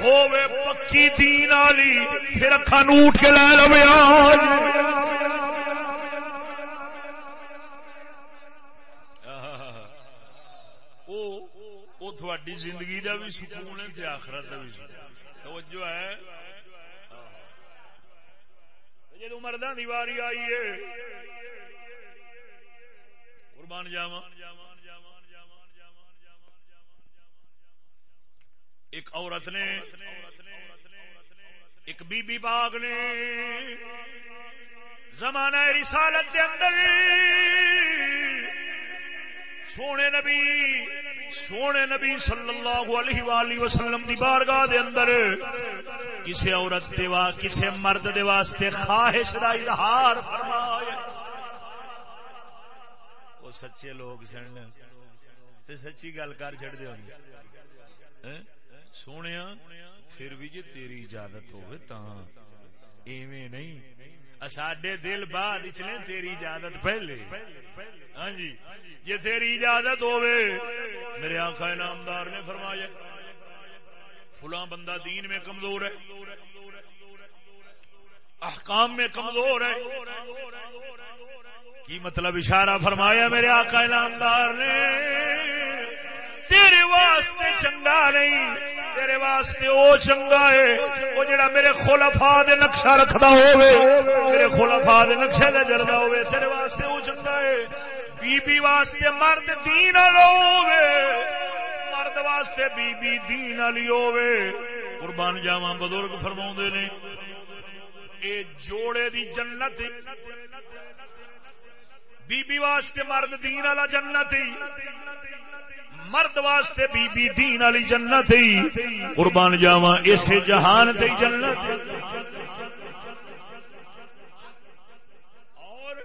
ہووے پکی دین والی، پھر اکھا نوٹ کے لے لو آج وہ تھوڑی زندگی دا بھی سکون ہے آخرت کا بھی سکون توجہ ہے۔ جدو مردہ دی واری آئی ہے، قربان جاوا ایک عورت نے، ایک بی بی باغ نے زمانہ رسالت کے اندر سونے نبی سونے نبی صلی اللہ علیہ وآلہ وسلم دی بارگاہ دے اندر کسے عورت دے وا کسے مرد دے واسطے خواہش دا اظہار فرمایا وہ سچے لوگ سن۔ تے سچی گل کر چھڑ دے ہوں ہاں؟ سونے پھر بھی جی تیری اجازت ہوئے تاں۔ ایویں نہیں۔ ساڈے دل بعد چلے تیری اجازت پہلے۔ ہاں جی جی تیری اجازت ہوے میرے آقا نامدار نے فرمایا، فلاں بندہ دین میں کمزور ہے، احکام میں کمزور ہے۔ کی مطلب اشارہ فرمایا میرے آقا انعامدار نے؟ تیرے واسطے چنگا نہیں، تیرے واسطے او چنگا ہے۔ وہ جڑا میرے خلفا دے نقشہ رکھدا ہوے میرے خلفا دے نقشے تے چلدا ہوے تیرے واسطے او چنگا ہے۔ بی بی واسطے مرد دین والا ہوے مرد واسطے بی بی دین والی ہوے قربان جاواں بزرگ فرماوندے نے، اے جوڑے دی جنت بی بی واسطے مرد دین والا جنت۔ مرد واسطے بی بی دین والی جنت ہی قربان جاواں اس جہان تے جنت۔ اور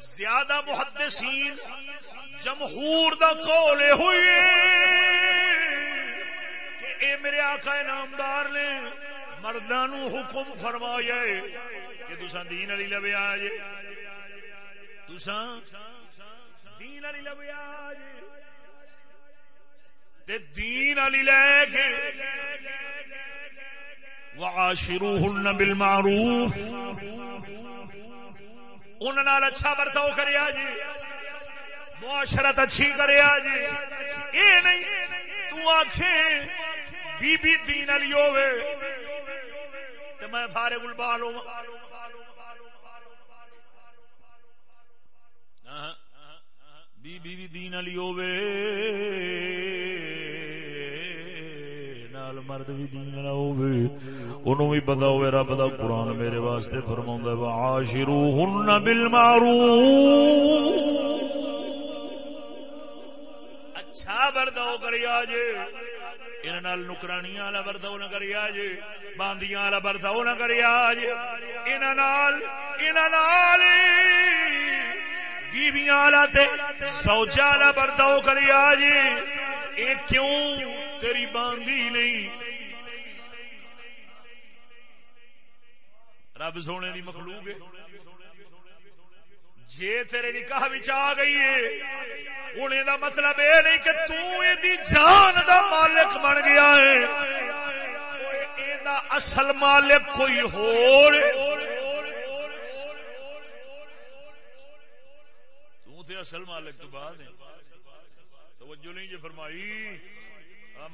زیادہ محدثین، جمہور دا قول ہوئی کہ اے میرے آقا نامدار نے مرداں نو حکم فرمایا کہ تساں دین علی لوے آ جے۔ تساں دین علی لوے آ جے۔ تے دین علی لے کے وعاشروہن بالمعروف۔ انہاں نال اچھا برتاؤ کریا جی معاشرت اچھی کریا جی اے نہیں، تو آکھیں بی بی دین علی ہوے تے میں فارغ البال ہوں۔ ہاں، بی بی بھی دین علی ہوے مرد بھی دین والا ہوے اونوں بھی پتہ ہوے رب دا قرآن میرے واسطے فرماوندا ہے وعاشروہن بالمعروف۔ اچھا برداؤ کریا جے انہاں نکرانی والا برداؤ نہ کریا جے باندیاں والا برداؤ نہ کریا جے انہاں نال انہاں نال۔ بیویاں والا تے سوچا والا برداؤ کریا جے اے کیوں تیری باندی نہیں؟ رب سونے دی مخلوق جے تیرے نکاح بچ آ گئی ہے ہوں یہ مطلب یہ نہیں کہ تی جان دا مالک بن گیا ہے۔ اصل مالک کوئی ہو اصل مالک تو بعد ہے۔ توجہ نہیں جی فرمائی؟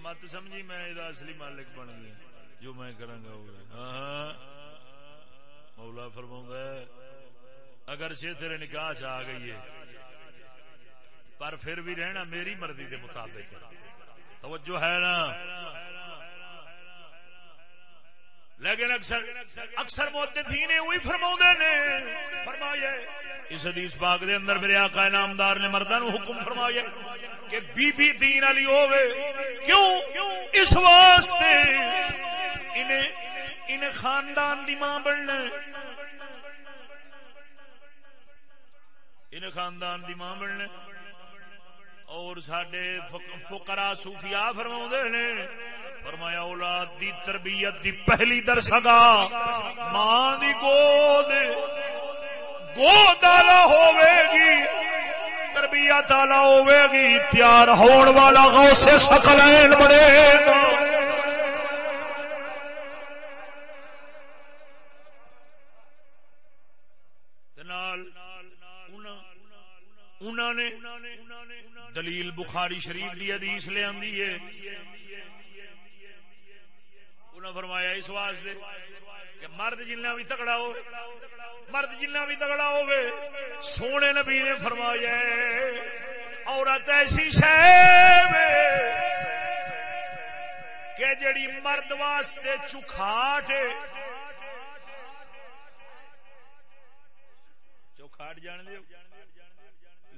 مت سمجھی میں یہ اصلی مالک بن گیا۔ جو میں کروں گا ہاں مولا فرما اگر سے تیرے نکاح چ آ گئی ہے، پر پھر بھی رہنا میری مرضی کے مطابق توجہ ہے نا؟ لیکن اکثر اکثر محدثین نے وہی فرما نے فرمایا اس حدیث پاک دے اندر میرے آقا نامدار نے مردوں حکم فرمایا کہ بی بی دین علی ہوے کیوں؟ اس واسطے انہیں انہیں خاندان دی ماں بننا انہیں خاندان دی ماں بننا اور سڈے فقرا صوفیاء فرما نے فرمایا، اولاد دی تربیت دی پہلی درسگا ماں دی گود گود آلہ ہوے گی تربیت آلہ ہوے گی تیار ہون والا غوث سکلین بڑے گا انہوں نے دلیل بخاری شریف دی حدیث لے آندی ہے۔ انہوں فرمایا اس واسطے کہ مرد جنہ بھی تگڑا ہو مرد جنہ بھی تگڑا ہوگے، سونے نبی نے فرمایا عورت ایسی شہ کہ جڑی مرد واسطے چکھاٹ چوکھاٹ جان دے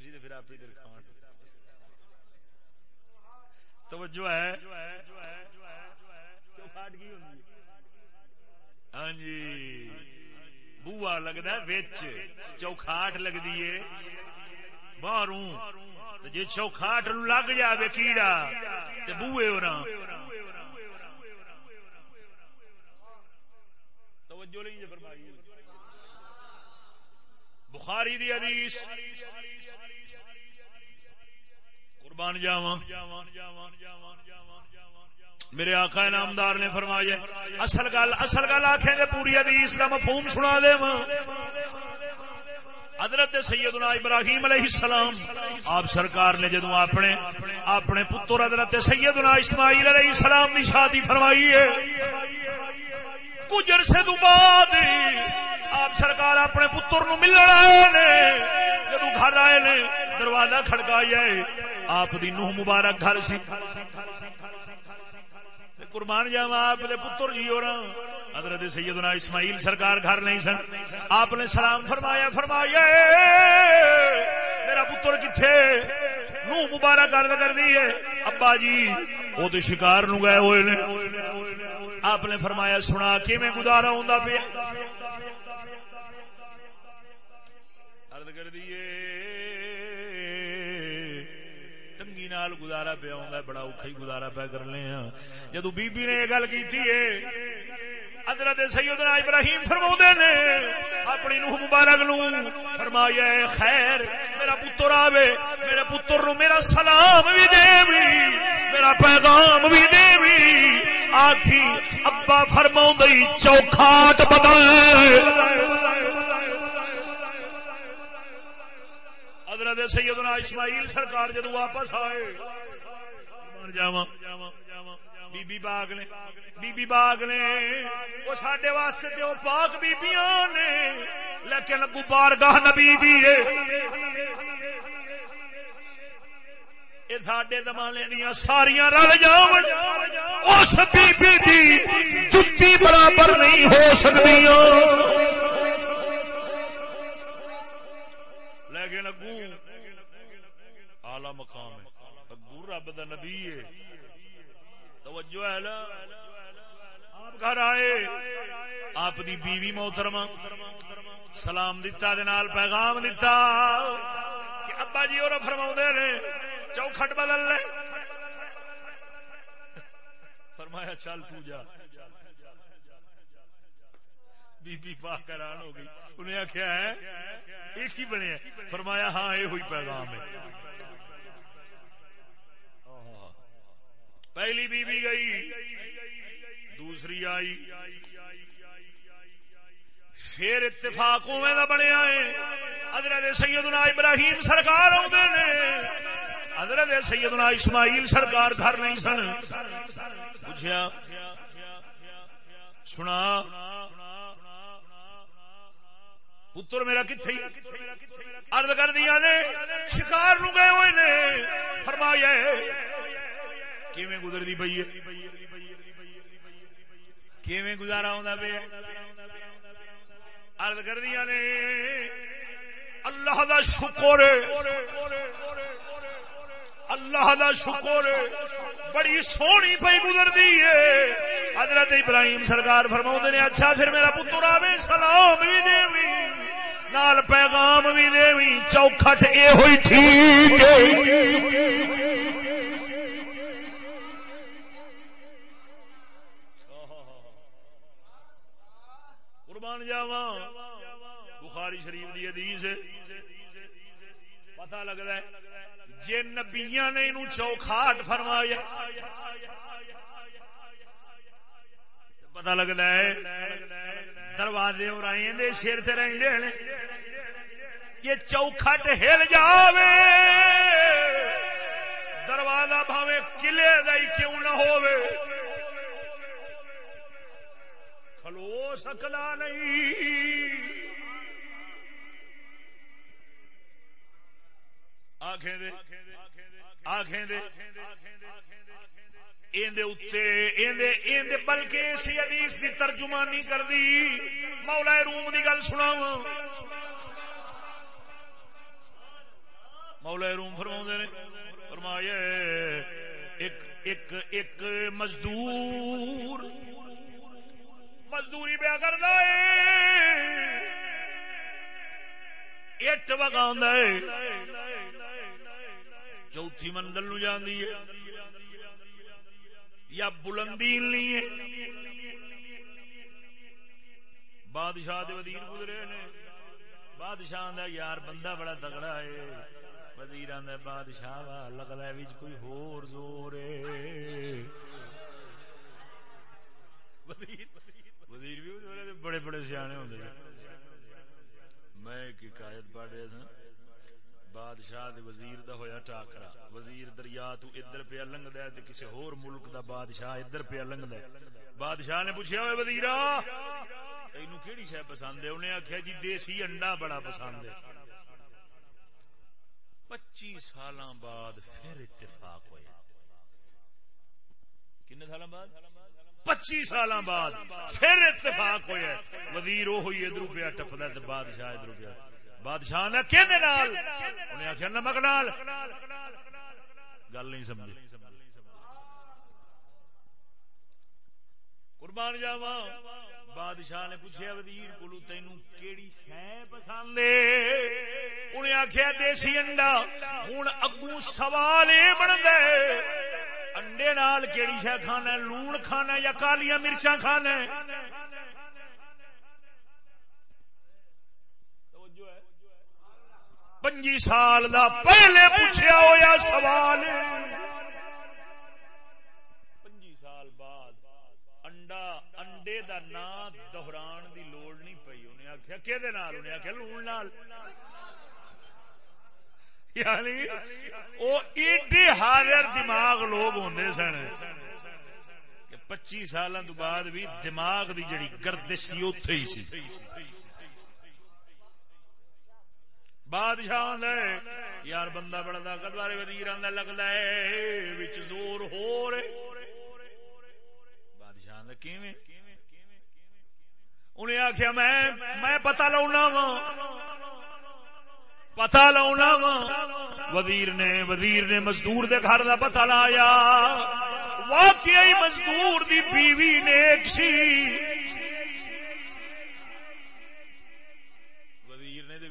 تھی پھر آپ ہی توجہ ہے۔ ہاں جی۔ بوا لگتا بچ چوکھاٹ لگتی ہے۔ باہروں جی چوکھاٹ لگ جائے کیڑا تو بوے ہو توجہ نہیں فرمائی۔ بخاری دی حدیث۔ قربان جاواں۔ میرے آقا نامدار نے فرمایا، اصل گل اصل گل آخیں گے پوری حدیث کا مفہوم سنا دے حضرت سیدنا ابراہیم علیہ السلام، آپ سرکار نے جدو اپنے اپنے پتر حضرت سیدنا اسماعیل علیہ السلام کی شادی فرمائی ہے کچھ عرصے تو بعد آپ سرکار اپنے پتر نو ملن آئے نے جدو گھر آئے نے، دروازہ کھڑکایا آپ دی نوح مبارک گھر سی۔ قربان جاوا آپ دے پتر جی اور حضرت سیدنا اسماعیل سرکار گھر نہیں سن۔ آپ نے سلام فرمایا فرمایا میرا پتر کتنے نو مبارک گرد کر دی ہے۔ ابا جی وہ تو شکار نو گئے ہوئے نے۔ آپ نے فرمایا، سنا کہ میں گزارا ہوں پیا؟ کر دیے نال گزارا پیا ہوں بڑا اوکھا ہی گزارا پیا کر لے ہاں۔ جدو بی بی نے یہ گل کی حضرت سیدنا ابراہیم فرما نے، اپنی نوح مبارک نو فرمایا خیر، میرا پتر آوے، میرے پتر نو میرا سلام بھی دے میرا پیغام بھی دے آخی ابا فرما چوکھاٹ بدل۔ حضرت سیدنا اسماعیل سرکار جدو واپس آئے بی بی باغ نے بی بی باغ نے، وہ سڈے واسطے تے وہ پاک بیبیاں نے، لیکن اگو بارگاہ نبی بھی ہے۔ سڈے زمانے دیا ساریا رل جاؤ اس بی بی دی برابر نہیں ہو سکتی لیکن اگو آلہ مقام ہے۔ اگو رب دا نبی ہے۔ توجہ ہے نا آپ گھر آئے۔ آپ دی بیوی محترمہ، سلام دتا نال پیغام دتا کہ ابا جی اور فرما نے، چوکھٹ بدل لے۔ فرمایا، چل تو جا۔ بی بی پاک حیران ہو گئی۔ انہیں آخیا ہے، ایک ہی بنے فرمایا ہاں یہ ہوئی پیغام ہے۔ پہلی بی بی گئی، دوسری آئی۔ پھر اتفاق میں بنیا ہے حضرت سیدنا ابراہیم سرکار آدھے نے۔ حضرت سیدنا اسماعیل سرکار گھر نہیں سن۔ پوچھا سنا پتر میرا کتنے ارد کر دیا نے، شکار نو گئے ہوئے نے۔ فرمایا، کیویں گزر دی پی کیویں گزارا ہوں پہ ارد کر دیا نے، اللہ دا شکر اللہ دا شکر بڑی سونی پی گزرتی ہے۔ حضرت ابراہیم سرکار فرما نے اچھا پھر میرا پتر آوے، سلام بھی دے نال پیغام بھی دے چوکھٹ اے ہوئی ٹھیک قربان جاوا بخاری شریف دی حدیث پتہ لگتا ہے، جے نبیاں نے انہوں چوکھاٹ فرمایا پتا لگتا ہے دروازے اور آئیں دے سر سے رہتے یہ چوکھٹ ہل جاوے۔ دروازہ بھاوے قلعے دئی کیوں نہ ہووے۔ کھلو سکلا نہیں آخیں دے آخیں دے۔ بلکہ اسی حدیث دی ترجمانی کر دی مولا روم دی گل سنا مولا روم فرما نے، فرمایا ایک ایک ایک مزدور، مزدوری پیا کرتا ہے۔ اٹ وگا چوتھی منزل نو جاندی ہے۔ یا بلندی نہیں ہے بادشاہ دے وزیر گزرے نے۔ بادشاہ دا یار بندہ بڑا تگڑا ہے۔ وزیر آدھا بادشاہ وا لگتا ہے کوئی ہور زور ہے۔ وزیر بھی بڑے بڑے سیانے ہوتے میں ایک حکایت پڑھ رہا سا بادشاہ دے وزیر دا ہویا ٹاکرا۔ وزیر دریا تو ادھر پہ لنگ دے تے کسی ہور ملک دا بادشاہ ادھر پہ لنگ دے بادشاہ نے پوچھا ہوئے وزیرا تینوں کیڑی شے پسند ہے؟ انہیں آخیا جی دیسی انڈا بڑا پسند ہے۔ پچی سال بعد پھر اتفاق ہوا کن سال بعد؟ پچی سال بعد پھر اتفاق ہوا وزیر وہ ہوئی ادھر پیا ٹپدا بادشاہ ادھر پیا۔ بادشاہ نے کہ انہیں آخیا نمک نال۔ گل نہیں سمجھ قربان جاوا بادشاہ نے پوچھا وزیر کو تین کیڑی شہ پسند انہیں آخیا دیسی انڈا ہوں اگو سوال یہ بن گئے انڈے نال کیڑی شہ کھانا لون کھانا یا کالیا مرچا کھانا پنجی سال دا پہلے پوچھا ہوا سوال پنجی سال بعد انڈا، انڈے دا نام دہران دی لوڑ نہیں پئی۔ انہیں آخیا کہ انہیں آخیا لون نال۔ یعنی وہ ایڈے حاضر دماغ لوگ ہوندے سن پچی سال بعد بھی دماغ دی جڑی گردش سی اتے ہی سی۔ بادشاہ یار بندہ بڑا طاقت والے وزیر آدھا لگتا ہے۔ زور ہو رہے بادشاہ انہیں آخیا میں میں پتا لاؤنا وا پتا لاؤنا وا وزیر نے وزیر نے مزدور دے گھر کا پتا لایا۔ واقعی مزدور دی بیوی نے ایک سی۔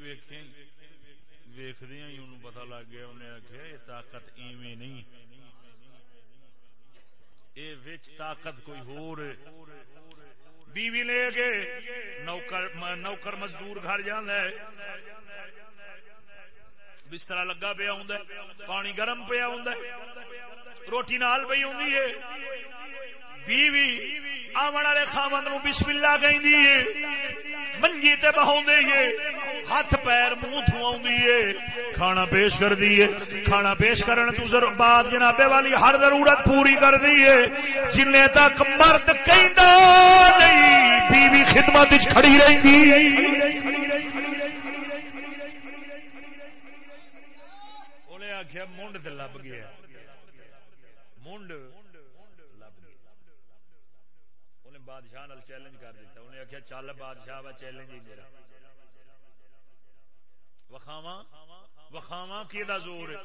ویکھیں ویخدیا ہی انہوں پتا لگ گیا انہیں آخیا یہ طاقت ایویں نہیں۔ یہ وچ طاقت کوئی ہو بیوی لے کے نوکر نوکر مزدور گھر جانا ہے۔ بستر لگا پیا ہوں پانی گرم پیا ہوں روٹی نال پی ہوں بیوی آمن والے خامن نو بسم اللہ کہ منجی تے بہاؤں ہاتھ پیر منہ تھو کھانا پیش کر دیے کھانا پیش کرن تو ضرور بعد جنابے والی ہر ضرورت پوری کر دیے جن تک مرد کہیں نہیں، بیوی خدمت کھڑی رہی آخیا مونڈ لب گیا۔ مونڈ بادشاہ چیلنج کر دیتا انہیں آخیا چل بادشاہ چیلنج ہی میرا۔ وخاوا وخاوا کی زور ہے؟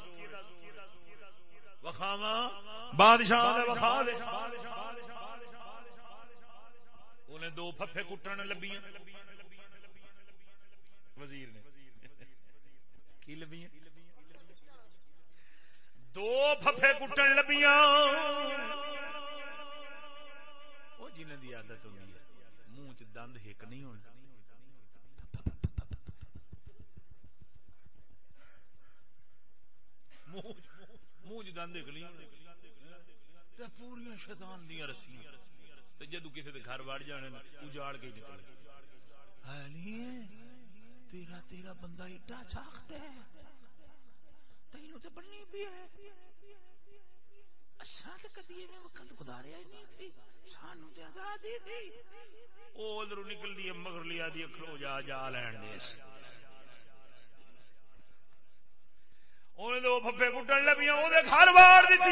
وخاوا بادشاہ وخا دے۔ انہیں دو پفے کٹن لبیاں۔ وزیر نے۔ کی لبیاں؟ دو پفے کٹن لبیاں۔ وہ جنہیں دی عادت ہوتی ہے، منہ چ دند ہک نہیں ہونا منہ نہیں پوریا شیطان دیا رسیاں۔ جدو کسی گھر وڑ جانے اجاڑ کے نکل تیرا تیرا بندہ ایڈا چاختا ہے۔ تینوں تو بننی بھی ہے۔ تو کدی وقت گزاریا ہی نہیں تھی سانو تے آزادی تھی۔ او ادھر نکل دی مگر لیا دی کھلو جا جا لین دے۔ انہیں دو پھپے کٹن لگیاں وہ گھر وار دیتی۔